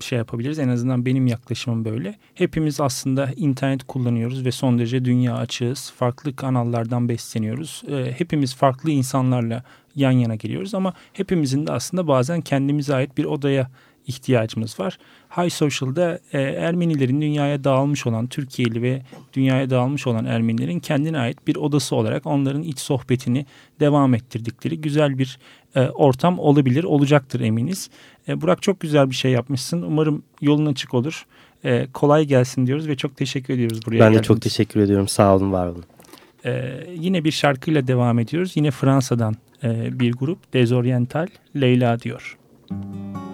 şey yapabiliriz. En azından benim yaklaşımım böyle. Hepimiz aslında internet kullanıyoruz ve son derece dünya açığız. Farklı kanallardan besleniyoruz. E, hepimiz farklı insanlarla yan yana geliyoruz ama hepimizin de aslında bazen kendimize ait bir odaya ihtiyacımız var. High Social'da e, Ermenilerin dünyaya dağılmış olan Türkiye'li ve dünyaya dağılmış olan Ermenilerin kendine ait bir odası olarak onların iç sohbetini devam ettirdikleri güzel bir e, ortam olabilir, olacaktır eminiz. E, Burak çok güzel bir şey yapmışsın. Umarım yolun açık olur. E, kolay gelsin diyoruz ve çok teşekkür ediyoruz buraya Ben de çok teşekkür ediyorum. Sağ olun, var olun. E, yine bir şarkıyla devam ediyoruz. Yine Fransa'dan e, bir grup Desoriental Leyla diyor. Müzik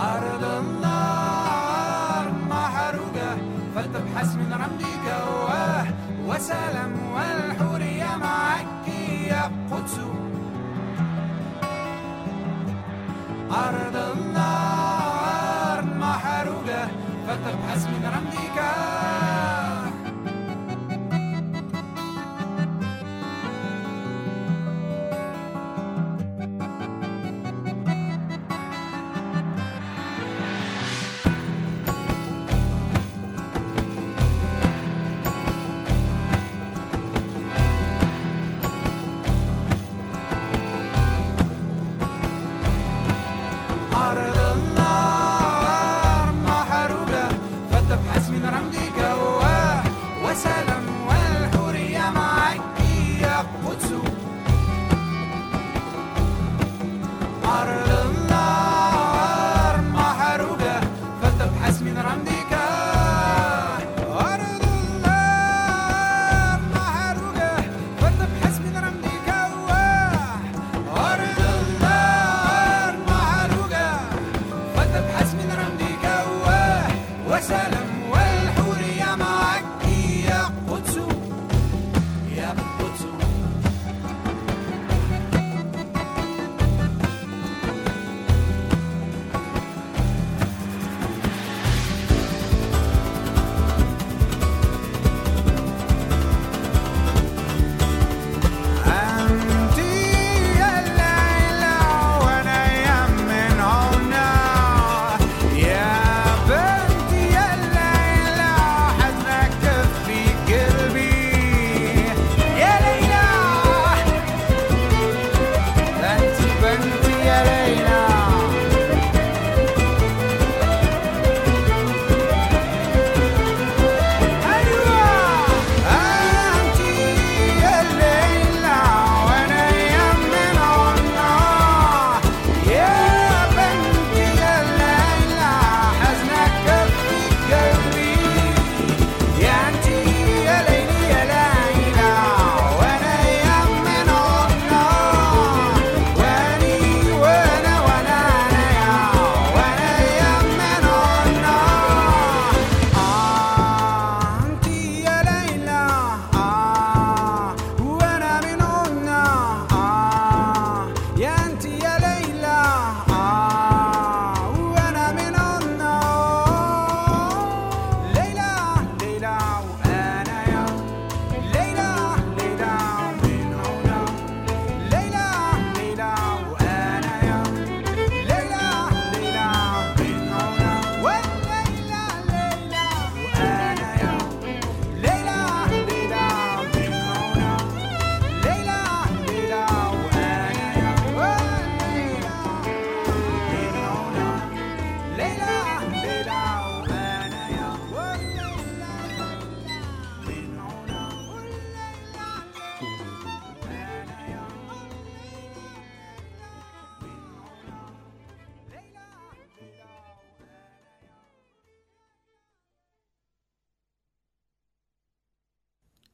أرض النار محروقة حرقه فلتبحث من رملي جواه وسلام والحورية معك يا قدس. عرض النار ما فلتبحث من رملي جواه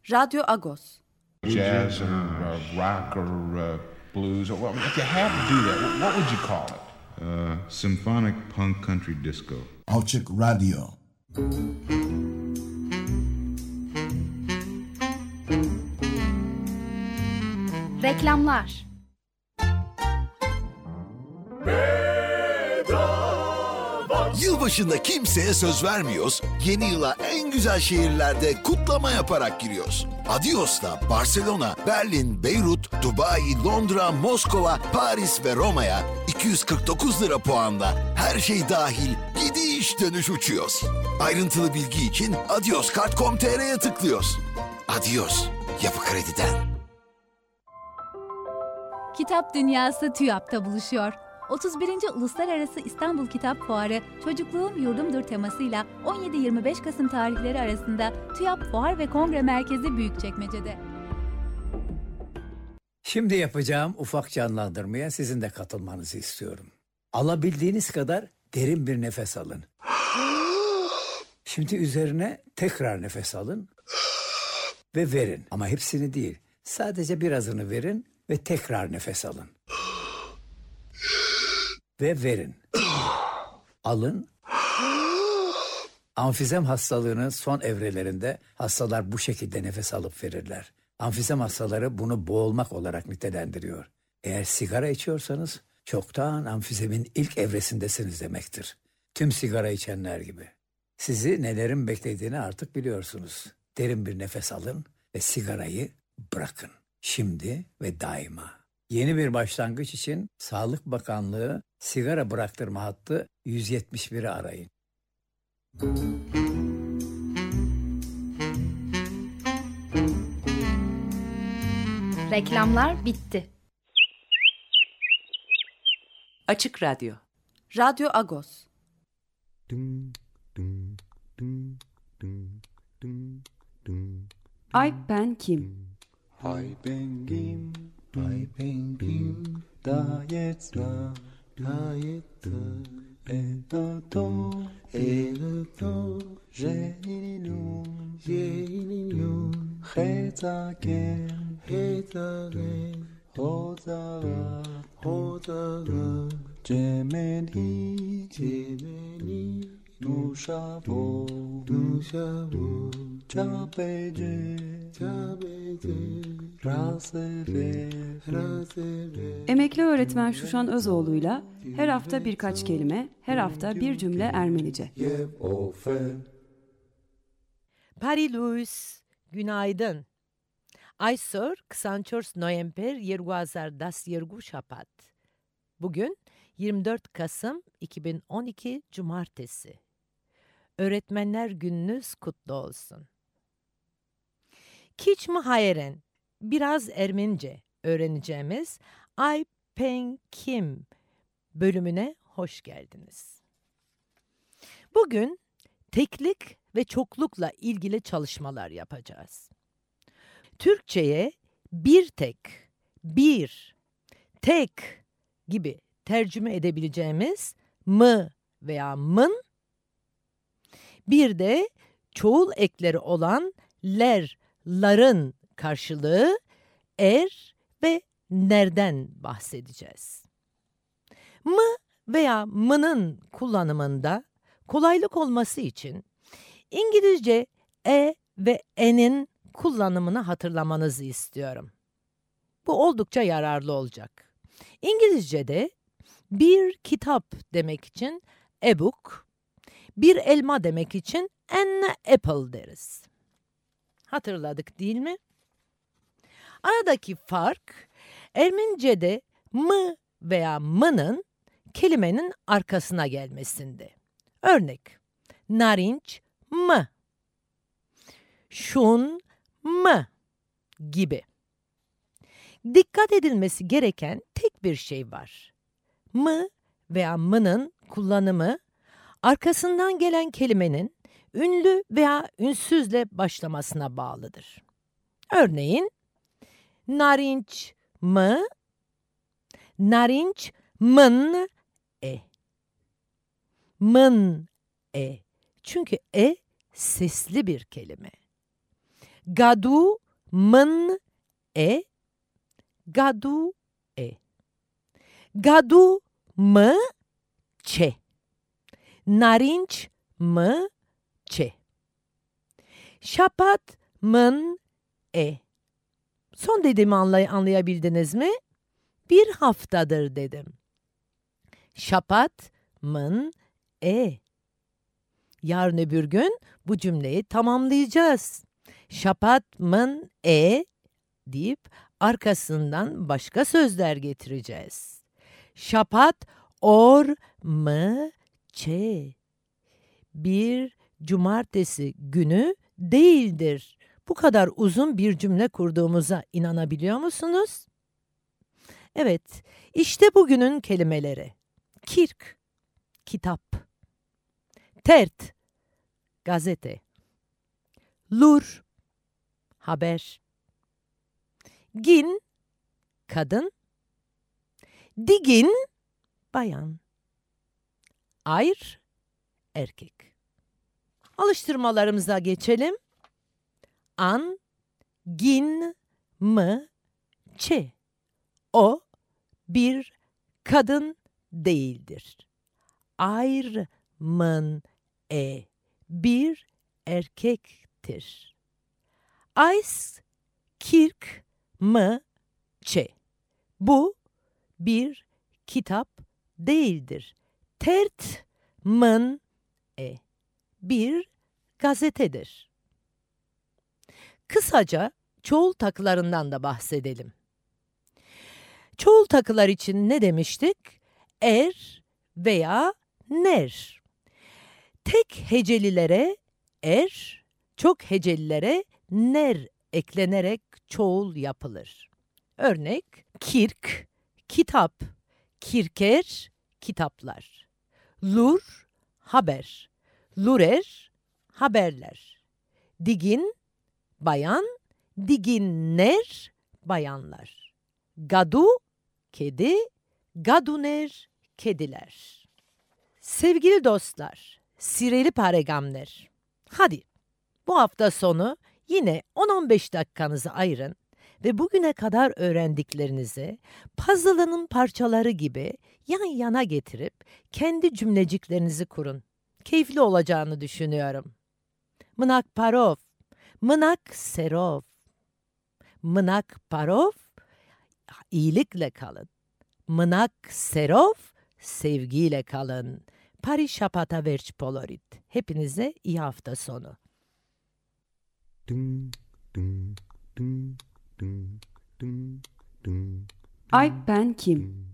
Radyo Agos. Jazz or uh, rock or uh, blues, or well, if you had to do that, what would you call it? Uh, symphonic punk country disco. Alçık Radio. Reklamlar Yılbaşında kimseye söz vermiyoruz. Yeni yıla en güzel şehirlerde kutlama yaparak giriyoruz. Adios'ta Barcelona, Berlin, Beyrut, Dubai, Londra, Moskova, Paris ve Roma'ya 249 lira puanla her şey dahil gidiş dönüş uçuyoruz. Ayrıntılı bilgi için adioskart.com.tr'ye tıklıyoruz. Adios, Yapı Kredi'den. Kitap Dünyası TÜYAP'ta buluşuyor. 31. Uluslararası İstanbul Kitap Fuarı Çocukluğum Yurdumdur temasıyla 17-25 Kasım tarihleri arasında TÜYAP Fuar ve Kongre Merkezi Büyükçekmece'de. Şimdi yapacağım ufak canlandırmaya sizin de katılmanızı istiyorum. Alabildiğiniz kadar derin bir nefes alın. Şimdi üzerine tekrar nefes alın ve verin. Ama hepsini değil. Sadece birazını verin ve tekrar nefes alın. Ve verin. Alın. Amfizem hastalığının son evrelerinde hastalar bu şekilde nefes alıp verirler. Amfizem hastaları bunu boğulmak olarak nitelendiriyor. Eğer sigara içiyorsanız çoktan amfizemin ilk evresindesiniz demektir. Tüm sigara içenler gibi. Sizi nelerin beklediğini artık biliyorsunuz. Derin bir nefes alın ve sigarayı bırakın. Şimdi ve daima. Yeni bir başlangıç için Sağlık Bakanlığı sigara bıraktırma hattı 171'i arayın. Reklamlar bitti. Açık Radyo Radyo Agos Ay ben kim? Ay ben kim? Ay ben kim? Da jetzt da. Et le temps, et le temps, j'ai l'union, j'ai l'union, rétaquer, rétaquer, hotara, hotara, gemeni, gemeni, nous savons, nous savons, t'as. Emekli öğretmen Şuşan Özoğlu'yla her hafta birkaç kelime, her hafta bir cümle Ermenice. Parilus, günaydın. Aysor, ksançors noemper, yerguazar das yergu şapat. Bugün 24 Kasım 2012 Cumartesi. Öğretmenler gününüz kutlu olsun. Kiç mi hayeren? Biraz Ermenice öğreneceğimiz Ay Pen Kim bölümüne hoş geldiniz. Bugün teklik ve çoklukla ilgili çalışmalar yapacağız. Türkçe'ye bir tek, bir, tek gibi tercüme edebileceğimiz mı veya mın, bir de çoğul ekleri olan ler, ların karşılığı er ve nereden bahsedeceğiz. Mı veya mı'nın kullanımında kolaylık olması için İngilizce e ve e'nin kullanımını hatırlamanızı istiyorum. Bu oldukça yararlı olacak. İngilizce'de bir kitap demek için a book, bir elma demek için an apple deriz. Hatırladık değil mi? Aradaki fark Ermenice'de mı veya mı'nın kelimenin arkasına gelmesinde. Örnek, narinç mı, şun mı gibi. Dikkat edilmesi gereken tek bir şey var. Mı veya mı'nın kullanımı arkasından gelen kelimenin ünlü veya ünsüzle başlamasına bağlıdır. Örneğin narinç mı, narinç mın e. Mın e. Çünkü e sesli bir kelime. Gadu mın e. Gadu e. Gadu mı çe. Narinç mı çe. Şapat mın e. Son dediğimi anlay anlayabildiniz mi? Bir haftadır dedim. Şapat mın e Yarın öbür gün bu cümleyi tamamlayacağız. Şapat mın e deyip arkasından başka sözler getireceğiz. Şapat or mı çe. Bir cumartesi günü değildir. Bu kadar uzun bir cümle kurduğumuza inanabiliyor musunuz? Evet, işte bugünün kelimeleri. Kirk, kitap. Tert, gazete. Lur, haber. Gin, kadın. Digin, bayan. Ayr, erkek. Alıştırmalarımıza geçelim. An, gin, mı, çe. O bir kadın değildir. Ayr, mın, e bir erkektir. Ice, kirk, mı, çe. Bu bir kitap değildir. Tert, mın, e bir gazetedir. Kısaca çoğul takılarından da bahsedelim. Çoğul takılar için ne demiştik? Er veya ner. Tek hecelilere er, çok hecelilere ner eklenerek çoğul yapılır. Örnek kirk, kitap, kirker, kitaplar. Lur, haber. Lurer, haberler. Digin, bayan, diginler, bayanlar. Gadu, kedi, gaduner, kediler. Sevgili dostlar, Sireli Paregamler. Hadi bu hafta sonu yine 10-15 dakikanızı ayırın ve bugüne kadar öğrendiklerinizi puzzle'ının parçaları gibi yan yana getirip kendi cümleciklerinizi kurun. Keyifli olacağını düşünüyorum. Mınak parov, mınak serov. Mınak parov, iyilikle kalın. Mınak serov, sevgiyle kalın. Pari şapata verç polorit. Hepinize iyi hafta sonu. Ay ben kim?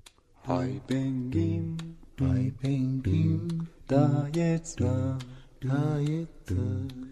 Hai ben kim? Hai ben kim? Da jetzt da, da jetzt da.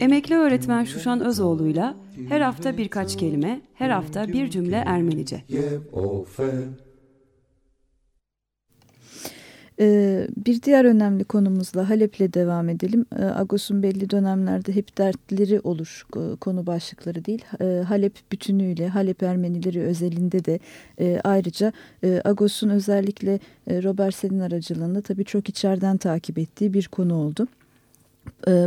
Emekli öğretmen Şuşan Özoğlu'yla her hafta birkaç kelime, her hafta bir cümle Ermenice. Ee, bir diğer önemli konumuzla Halep'le devam edelim. Ee, Agos'un belli dönemlerde hep dertleri olur e, konu başlıkları değil. Ee, Halep bütünüyle, Halep Ermenileri özelinde de e, ayrıca e, Agos'un özellikle Robert Selin aracılığında tabii çok içeriden takip ettiği bir konu oldu.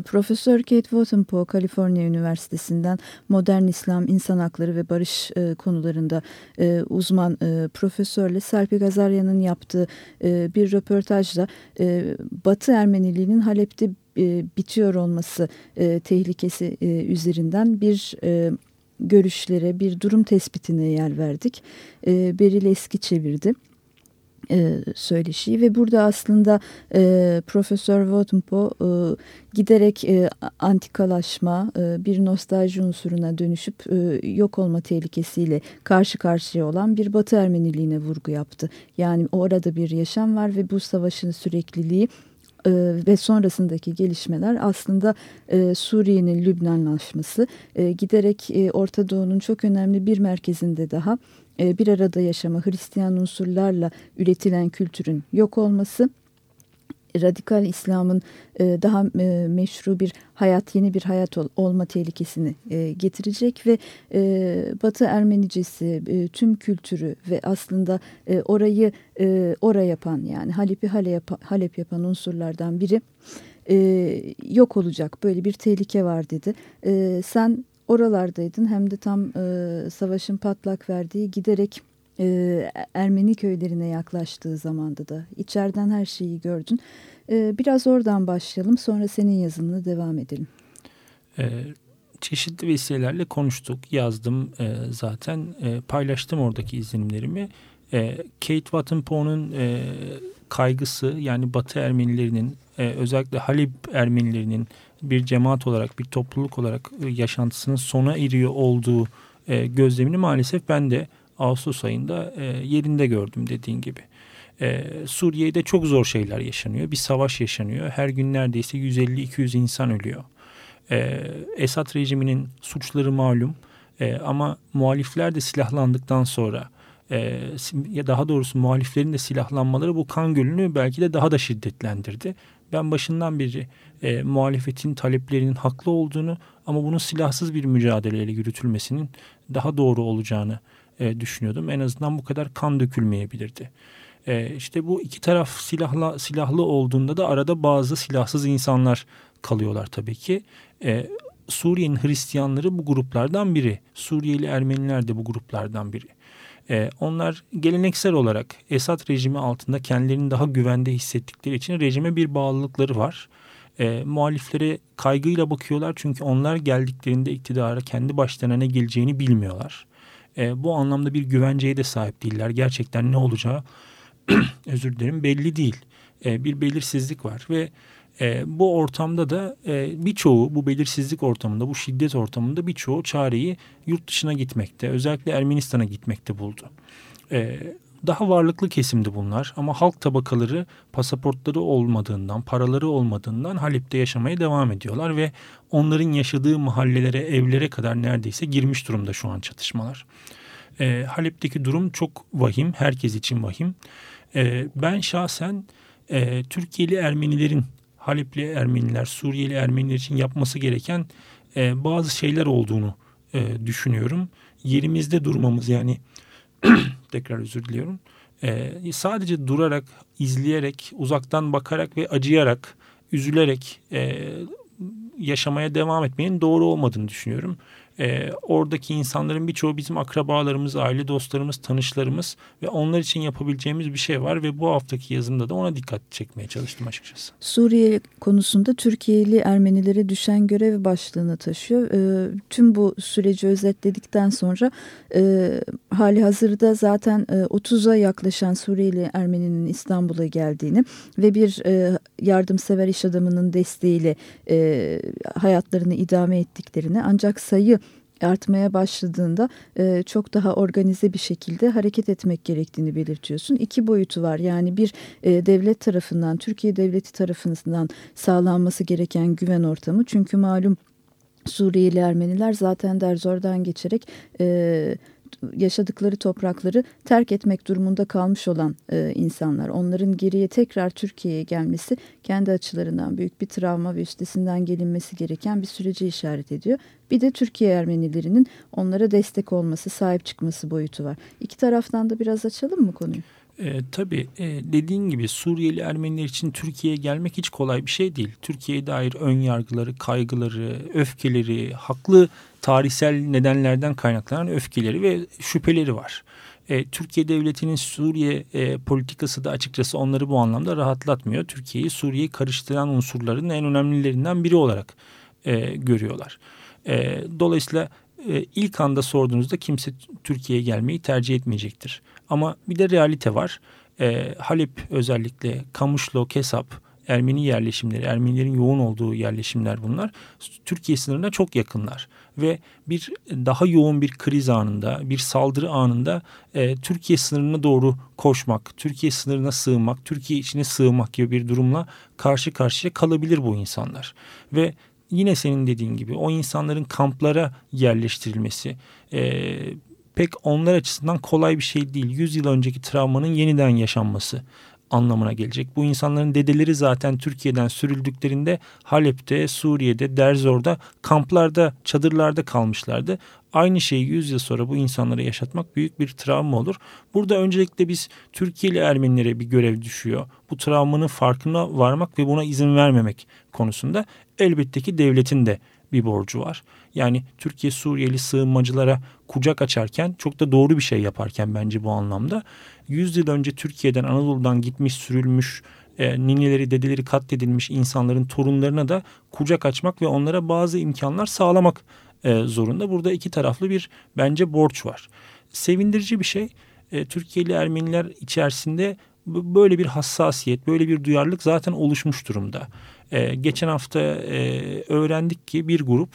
Profesör Kate Wattenpo, Kaliforniya Üniversitesi'nden modern İslam, insan hakları ve barış konularında uzman profesörle Serpil Gazaryan'ın yaptığı bir röportajda Batı Ermeniliğinin Halep'te bitiyor olması tehlikesi üzerinden bir görüşlere, bir durum tespitine yer verdik. Beril Eski çevirdi e, söyleşiyi ve burada aslında e, Profesör Votumpo e, giderek e, antikalaşma e, bir nostalji unsuruna dönüşüp e, yok olma tehlikesiyle karşı karşıya olan bir Batı Ermeniliğine vurgu yaptı. Yani orada bir yaşam var ve bu savaşın sürekliliği e, ve sonrasındaki gelişmeler aslında e, Suriye'nin Lübnanlaşması e, giderek e, Orta Doğu'nun çok önemli bir merkezinde daha bir arada yaşama Hristiyan unsurlarla üretilen kültürün yok olması radikal İslam'ın e, daha e, meşru bir hayat, yeni bir hayat olma tehlikesini getirecek ve Batı Ermenicesi, tüm kültürü ve aslında orayı ora yapan yani Halep'i Halep yapan unsurlardan biri yok olacak. Böyle bir tehlike var dedi. Sen oralardaydın hem de tam e, savaşın patlak verdiği giderek e, Ermeni köylerine yaklaştığı zamanda da içeriden her şeyi gördün. E, biraz oradan başlayalım sonra senin yazınına devam edelim. E, çeşitli vesilelerle konuştuk, yazdım e, zaten, e, paylaştım oradaki izlenimlerimi. E, Kate Wattenpo'nun e, kaygısı yani Batı Ermenilerinin e, özellikle Halep Ermenilerinin bir cemaat olarak bir topluluk olarak e, yaşantısının sona eriyor olduğu e, gözlemini maalesef ben de Ağustos ayında e, yerinde gördüm dediğin gibi. Suriye'de çok zor şeyler yaşanıyor. Bir savaş yaşanıyor. Her gün neredeyse 150-200 insan ölüyor. E, Esad rejiminin suçları malum ama muhalifler de silahlandıktan sonra ya daha doğrusu muhaliflerin de silahlanmaları bu kan gölünü belki de daha da şiddetlendirdi. Ben başından beri e, muhalefetin taleplerinin haklı olduğunu ama bunun silahsız bir mücadeleyle yürütülmesinin daha doğru olacağını e, düşünüyordum. En azından bu kadar kan dökülmeyebilirdi. E, işte bu iki taraf silahla silahlı olduğunda da arada bazı silahsız insanlar kalıyorlar tabii ki. E, Suriye'nin Hristiyanları bu gruplardan biri. Suriyeli Ermeniler de bu gruplardan biri. E, onlar geleneksel olarak Esad rejimi altında kendilerini daha güvende hissettikleri için rejime bir bağlılıkları var. E, muhaliflere kaygıyla bakıyorlar çünkü onlar geldiklerinde iktidara kendi başlarına ne geleceğini bilmiyorlar. E, bu anlamda bir güvenceye de sahip değiller. Gerçekten ne olacağı özür dilerim belli değil. E, bir belirsizlik var ve e, bu ortamda da e, birçoğu bu belirsizlik ortamında bu şiddet ortamında birçoğu çareyi yurt dışına gitmekte özellikle Ermenistan'a gitmekte buldu. E, daha varlıklı kesimdi bunlar ama halk tabakaları pasaportları olmadığından, paraları olmadığından Halep'te yaşamaya devam ediyorlar ve onların yaşadığı mahallelere, evlere kadar neredeyse girmiş durumda şu an çatışmalar. E, Halep'teki durum çok vahim, herkes için vahim. E, ben şahsen e, Türkiye'li Ermenilerin Halepli Ermeniler, Suriyeli Ermeniler için yapması gereken e, bazı şeyler olduğunu e, düşünüyorum. Yerimizde durmamız yani tekrar özür diliyorum. E, sadece durarak, izleyerek, uzaktan bakarak ve acıyarak, üzülerek e, yaşamaya devam etmenin doğru olmadığını düşünüyorum e, oradaki insanların birçoğu bizim akrabalarımız, aile dostlarımız, tanışlarımız ve onlar için yapabileceğimiz bir şey var ve bu haftaki yazımda da ona dikkat çekmeye çalıştım açıkçası. Suriye konusunda Türkiye'li Ermenilere düşen görev başlığını taşıyor. E, tüm bu süreci özetledikten sonra e, hali hazırda zaten e, 30'a yaklaşan Suriyeli Ermeninin İstanbul'a geldiğini ve bir e, yardımsever iş adamının desteğiyle e, hayatlarını idame ettiklerini ancak sayı artmaya başladığında e, çok daha organize bir şekilde hareket etmek gerektiğini belirtiyorsun. İki boyutu var yani bir e, devlet tarafından Türkiye devleti tarafından sağlanması gereken güven ortamı çünkü malum Suriyeli Ermeniler zaten Derzor'dan geçerek e, yaşadıkları toprakları terk etmek durumunda kalmış olan e, insanlar. Onların geriye tekrar Türkiye'ye gelmesi kendi açılarından büyük bir travma ve üstesinden gelinmesi gereken bir sürece işaret ediyor. Bir de Türkiye Ermenilerinin onlara destek olması, sahip çıkması boyutu var. İki taraftan da biraz açalım mı konuyu? E, tabii e, dediğin gibi Suriyeli Ermeniler için Türkiye'ye gelmek hiç kolay bir şey değil. Türkiye'ye dair ön yargıları, kaygıları, öfkeleri, haklı tarihsel nedenlerden kaynaklanan öfkeleri ve şüpheleri var. E, Türkiye Devleti'nin Suriye e, politikası da açıkçası onları bu anlamda rahatlatmıyor. Türkiye'yi Suriye'yi karıştıran unsurların en önemlilerinden biri olarak e, görüyorlar. E, dolayısıyla e, ilk anda sorduğunuzda kimse Türkiye'ye gelmeyi tercih etmeyecektir. Ama bir de realite var. E, Halep özellikle Kamışlo, Kesap, Ermeni yerleşimleri, Ermenilerin yoğun olduğu yerleşimler bunlar. Türkiye sınırına çok yakınlar ve bir daha yoğun bir kriz anında, bir saldırı anında e, Türkiye sınırına doğru koşmak, Türkiye sınırına sığınmak, Türkiye içine sığınmak gibi bir durumla karşı karşıya kalabilir bu insanlar. Ve yine senin dediğin gibi o insanların kamplara yerleştirilmesi e, pek onlar açısından kolay bir şey değil. 100 yıl önceki travmanın yeniden yaşanması anlamına gelecek. Bu insanların dedeleri zaten Türkiye'den sürüldüklerinde Halep'te, Suriye'de, Derzor'da kamplarda, çadırlarda kalmışlardı. Aynı şeyi 100 yıl sonra bu insanlara yaşatmak büyük bir travma olur. Burada öncelikle biz Türkiye'li Ermenilere bir görev düşüyor. Bu travmanın farkına varmak ve buna izin vermemek konusunda elbette ki devletin de bir borcu var. Yani Türkiye Suriyeli sığınmacılara kucak açarken çok da doğru bir şey yaparken bence bu anlamda. 100 yıl önce Türkiye'den Anadolu'dan gitmiş sürülmüş e, nineleri dedeleri katledilmiş insanların torunlarına da kucak açmak ve onlara bazı imkanlar sağlamak e, zorunda. Burada iki taraflı bir bence borç var. Sevindirici bir şey e, Türkiye'li Ermeniler içerisinde böyle bir hassasiyet, böyle bir duyarlılık zaten oluşmuş durumda. E, geçen hafta e, öğrendik ki bir grup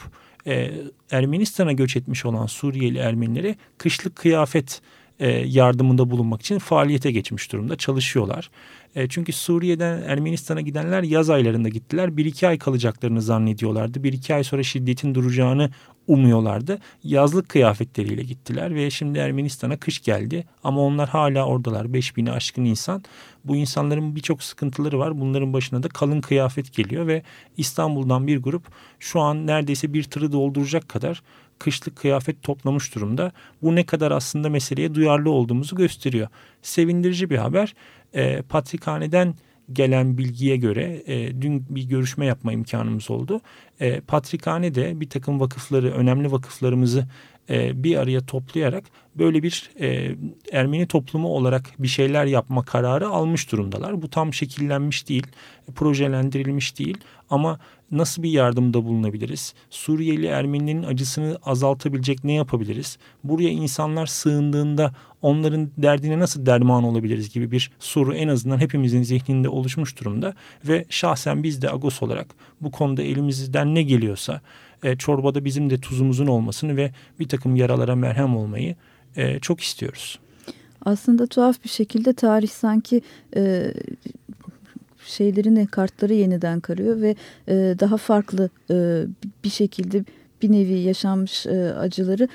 e, Ermenistan'a göç etmiş olan Suriyeli Ermenileri kışlık kıyafet e, yardımında bulunmak için faaliyete geçmiş durumda. Çalışıyorlar. E, çünkü Suriye'den Ermenistan'a gidenler yaz aylarında gittiler. Bir iki ay kalacaklarını zannediyorlardı. Bir iki ay sonra şiddetin duracağını umuyorlardı. Yazlık kıyafetleriyle gittiler ve şimdi Ermenistan'a kış geldi. Ama onlar hala oradalar. 5000'i aşkın insan. Bu insanların birçok sıkıntıları var. Bunların başına da kalın kıyafet geliyor ve İstanbul'dan bir grup şu an neredeyse bir tırı dolduracak kadar kışlık kıyafet toplamış durumda. Bu ne kadar aslında meseleye duyarlı olduğumuzu gösteriyor. Sevindirici bir haber. E, Patrikhane'den gelen bilgiye göre e, dün bir görüşme yapma imkanımız oldu. E, Patrikhane de bir takım vakıfları, önemli vakıflarımızı e, bir araya toplayarak böyle bir e, Ermeni toplumu olarak bir şeyler yapma kararı almış durumdalar. Bu tam şekillenmiş değil, projelendirilmiş değil ama nasıl bir yardımda bulunabiliriz? Suriyeli Ermenilerin acısını azaltabilecek ne yapabiliriz? Buraya insanlar sığındığında onların derdine nasıl derman olabiliriz gibi bir soru en azından hepimizin zihninde oluşmuş durumda ve şahsen biz de Agos olarak bu konuda elimizden ne geliyorsa e, çorbada bizim de tuzumuzun olmasını ve bir takım yaralara merhem olmayı e, çok istiyoruz. Aslında tuhaf bir şekilde tarih sanki e, şeylerini kartları yeniden karıyor ve e, daha farklı e, bir şekilde bir nevi yaşanmış e, acıları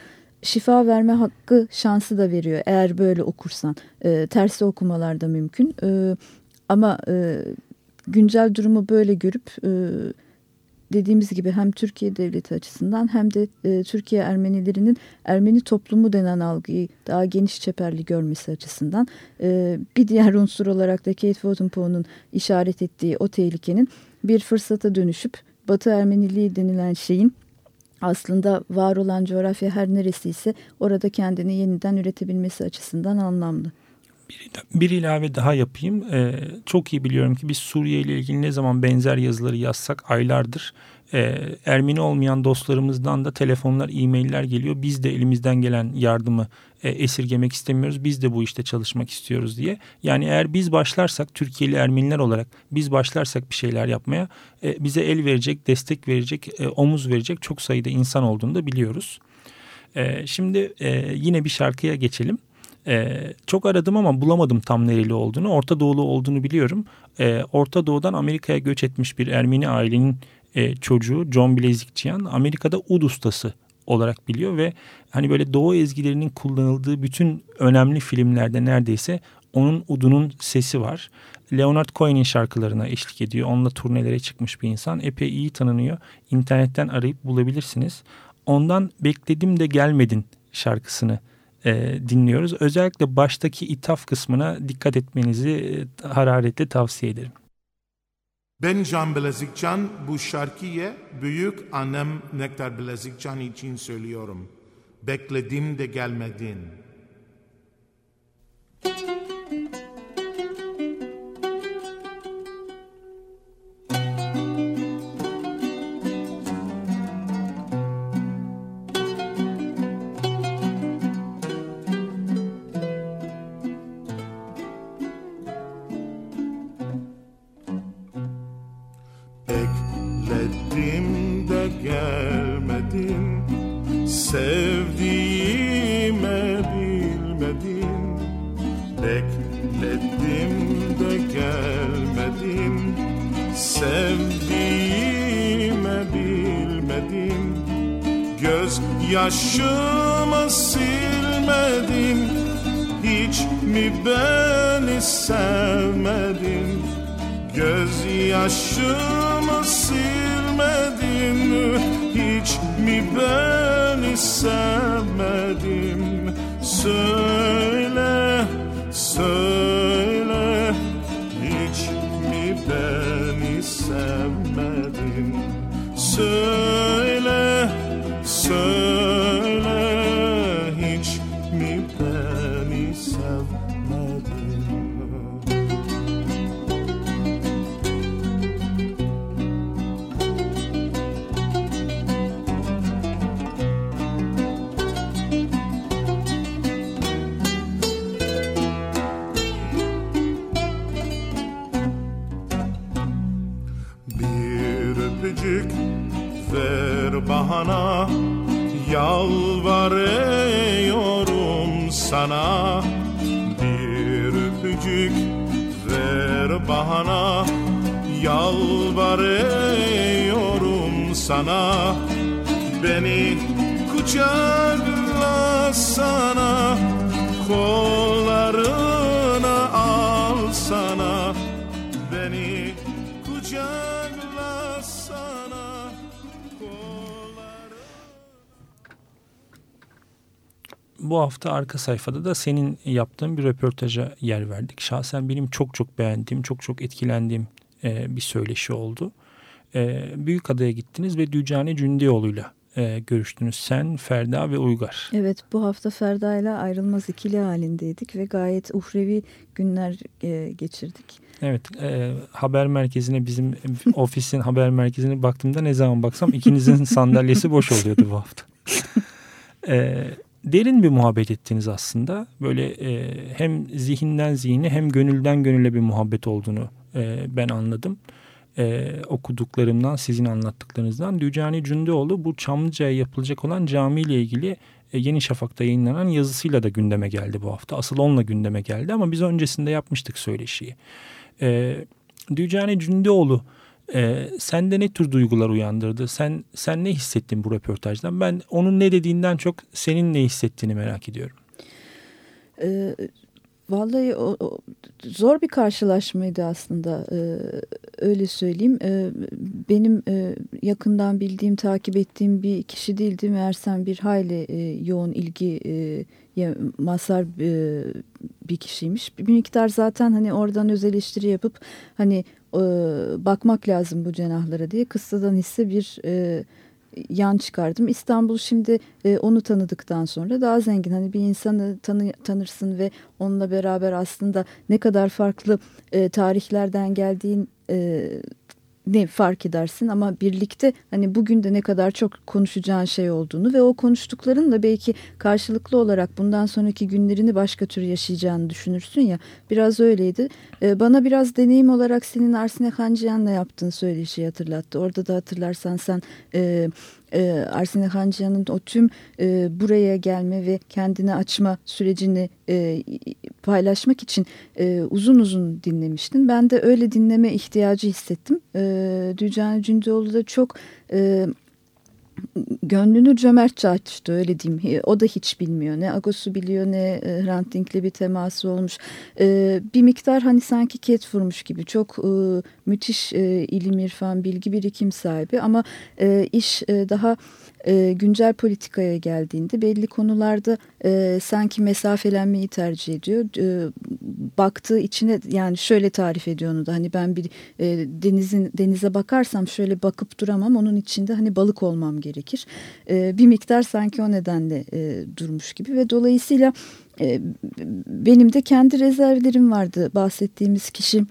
şifa verme hakkı şansı da veriyor eğer böyle okursan. E, tersi okumalar da mümkün. E, ama e, güncel durumu böyle görüp e, dediğimiz gibi hem Türkiye devleti açısından hem de e, Türkiye Ermenilerinin Ermeni toplumu denen algıyı daha geniş çeperli görmesi açısından e, bir diğer unsur olarak da Kate Wattenpo'nun işaret ettiği o tehlikenin bir fırsata dönüşüp Batı Ermeniliği denilen şeyin aslında var olan coğrafya her neresiyse orada kendini yeniden üretebilmesi açısından anlamlı. Bir, bir ilave daha yapayım. Ee, çok iyi biliyorum ki biz Suriye ile ilgili ne zaman benzer yazıları yazsak aylardır e, Ermeni olmayan dostlarımızdan da telefonlar, e-mailler geliyor. Biz de elimizden gelen yardımı e, esirgemek istemiyoruz. Biz de bu işte çalışmak istiyoruz diye. Yani eğer biz başlarsak Türkiye'li Ermeniler olarak biz başlarsak bir şeyler yapmaya e, bize el verecek, destek verecek, e, omuz verecek çok sayıda insan olduğunu da biliyoruz. E, şimdi e, yine bir şarkıya geçelim. Ee, çok aradım ama bulamadım tam nereli olduğunu. Orta Doğulu olduğunu biliyorum. Ee, Orta Doğu'dan Amerika'ya göç etmiş bir Ermeni ailenin e, çocuğu John Blazikçiyan Amerika'da ud ustası olarak biliyor ve hani böyle doğu ezgilerinin kullanıldığı bütün önemli filmlerde neredeyse onun udunun sesi var. Leonard Cohen'in şarkılarına eşlik ediyor. Onunla turnelere çıkmış bir insan. Epey iyi tanınıyor. İnternetten arayıp bulabilirsiniz. Ondan Bekledim de Gelmedin şarkısını e, dinliyoruz. Özellikle baştaki ithaf kısmına dikkat etmenizi e, hararetle tavsiye ederim. Ben Can Bilezikcan bu şarkıyı büyük annem Nektar Bilezikcan için söylüyorum. Bekledim de gelmedin. Yaşımı Bu hafta arka sayfada da senin yaptığın bir röportaja yer verdik. Şahsen benim çok çok beğendiğim, çok çok etkilendiğim e, bir söyleşi oldu. E, Büyükada'ya gittiniz ve Dücane Cündioğlu'yla e, görüştünüz. Sen, Ferda ve Uygar. Evet bu hafta Ferda ile ayrılmaz ikili halindeydik ve gayet uhrevi günler e, geçirdik. Evet e, haber merkezine bizim ofisin haber merkezine baktığımda ne zaman baksam ikinizin sandalyesi boş oluyordu bu hafta. e, derin bir muhabbet ettiniz aslında. Böyle e, hem zihinden zihine hem gönülden gönüle bir muhabbet olduğunu e, ben anladım. E, okuduklarımdan, sizin anlattıklarınızdan. Dücani Cündoğlu bu Çamlıca'ya yapılacak olan cami ile ilgili e, Yeni Şafak'ta yayınlanan yazısıyla da gündeme geldi bu hafta. Asıl onunla gündeme geldi ama biz öncesinde yapmıştık söyleşiyi. E, Dücani Cündoğlu e, sende ne tür duygular uyandırdı? Sen sen ne hissettin bu röportajdan? Ben onun ne dediğinden çok senin ne hissettiğini merak ediyorum. Ee, vallahi o, o, zor bir karşılaşmaydı aslında ee, öyle söyleyeyim. Ee, benim e, yakından bildiğim, takip ettiğim bir kişi değildi. Meğersem bir hayli e, yoğun ilgi e, mazhar e, bir kişiymiş. Bir miktar zaten hani oradan öz eleştiri yapıp hani e, bakmak lazım bu cenahlara diye kıssadan hisse bir e, yan çıkardım. İstanbul şimdi e, onu tanıdıktan sonra daha zengin. Hani bir insanı tanı, tanırsın ve onunla beraber aslında ne kadar farklı e, tarihlerden geldiğin e, ne fark edersin ama birlikte hani bugün de ne kadar çok konuşacağın şey olduğunu ve o konuştukların da belki karşılıklı olarak bundan sonraki günlerini başka tür yaşayacağını düşünürsün ya biraz öyleydi. Ee, bana biraz deneyim olarak senin Arsine Hancıyan'la yaptığın söyleşiyi hatırlattı. Orada da hatırlarsan sen e, e, Arsene Hancıyan'ın o tüm e, buraya gelme ve kendini açma sürecini e, paylaşmak için e, uzun uzun dinlemiştin. Ben de öyle dinleme ihtiyacı hissettim. E, Dücane Cündoğlu da çok... E, gönlünü cömertçe açtı öyle diyeyim. O da hiç bilmiyor. Ne Agos'u biliyor ne Hrant Dink'le bir teması olmuş. Ee, bir miktar hani sanki ket vurmuş gibi. Çok e, müthiş e, ilim, irfan, bilgi birikim sahibi ama e, iş e, daha e, güncel politikaya geldiğinde belli konularda e, sanki mesafelenmeyi tercih ediyor. E, baktığı içine yani şöyle tarif ediyor onu da hani ben bir e, denizin denize bakarsam şöyle bakıp duramam onun içinde hani balık olmam gerekir. E, bir miktar sanki o nedenle e, durmuş gibi ve dolayısıyla e, benim de kendi rezervlerim vardı bahsettiğimiz kişi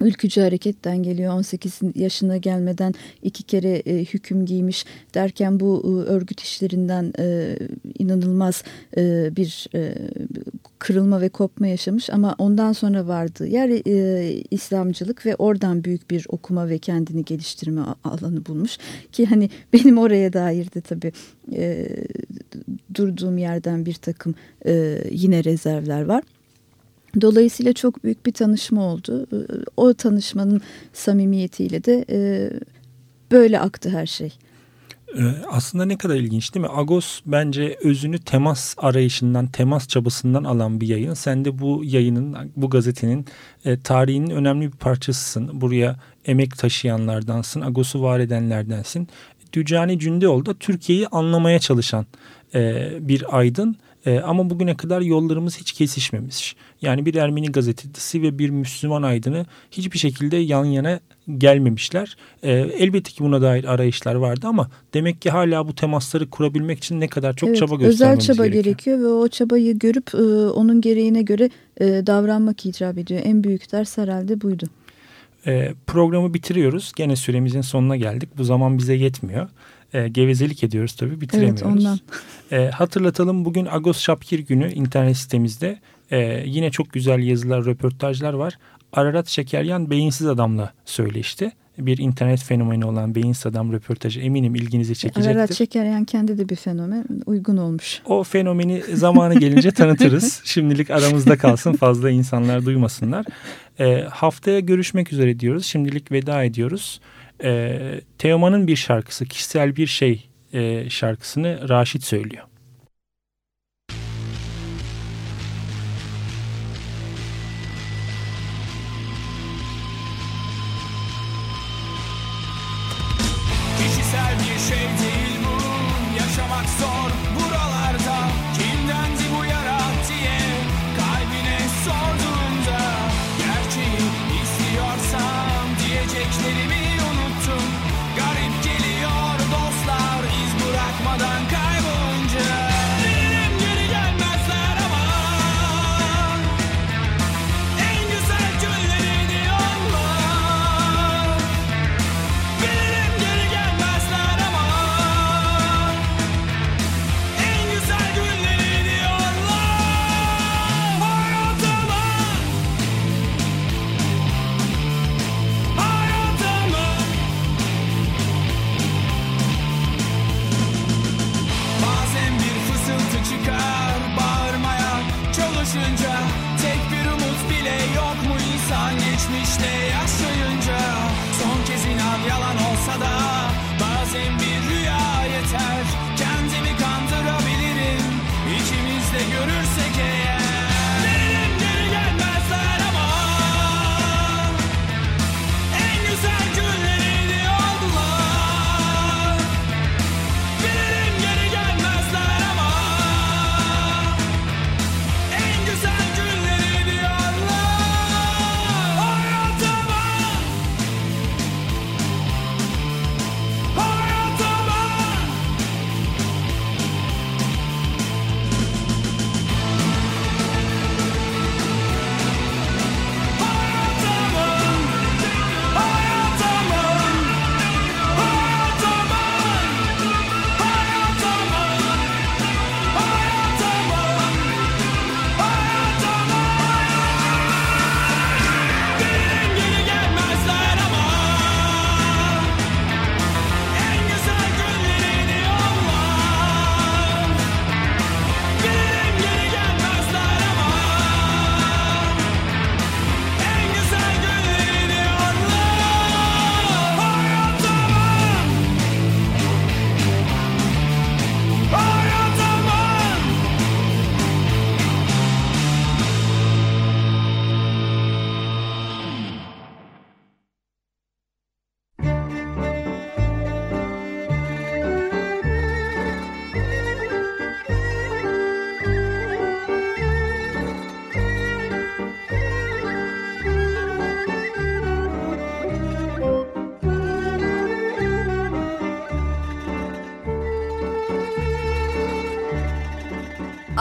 Ülkücü hareketten geliyor. 18 yaşına gelmeden iki kere e, hüküm giymiş derken bu e, örgüt işlerinden e, inanılmaz e, bir e, kırılma ve kopma yaşamış. Ama ondan sonra vardığı yer e, İslamcılık ve oradan büyük bir okuma ve kendini geliştirme alanı bulmuş. Ki hani benim oraya dair de tabii e, durduğum yerden bir takım e, yine rezervler var. Dolayısıyla çok büyük bir tanışma oldu. O tanışmanın samimiyetiyle de e, böyle aktı her şey. Ee, aslında ne kadar ilginç değil mi? Agos bence özünü temas arayışından, temas çabasından alan bir yayın. Sen de bu yayının, bu gazetenin e, tarihinin önemli bir parçasısın. Buraya emek taşıyanlardansın, Agos'u var edenlerdensin. Dücani Cündeoğlu da Türkiye'yi anlamaya çalışan e, bir aydın. E, ama bugüne kadar yollarımız hiç kesişmemiş. Yani bir Ermeni gazetecisi ve bir Müslüman aydını hiçbir şekilde yan yana gelmemişler. E, elbette ki buna dair arayışlar vardı ama demek ki hala bu temasları kurabilmek için ne kadar çok evet, çaba göstermemiz özel çaba gerekiyor. gerekiyor ve o çabayı görüp e, onun gereğine göre e, davranmak icap ediyor. En büyük ders herhalde buydu. E, programı bitiriyoruz. Gene süremizin sonuna geldik. Bu zaman bize yetmiyor. E, gevezelik ediyoruz tabii bitiremiyoruz. Evet ondan. E, hatırlatalım bugün Agos Şapkir günü internet sitemizde e, yine çok güzel yazılar, röportajlar var. Ararat Şekeryan beyinsiz adamla söyleşti. bir internet fenomeni olan Beyin Sadam röportajı eminim ilginizi çekecektir. Ararat Şekeryan kendi de bir fenomen uygun olmuş. O fenomeni zamanı gelince tanıtırız. Şimdilik aramızda kalsın fazla insanlar duymasınlar. E, haftaya görüşmek üzere diyoruz. Şimdilik veda ediyoruz. E, Teoman'ın bir şarkısı kişisel bir şey e, şarkısını Raşit söylüyor.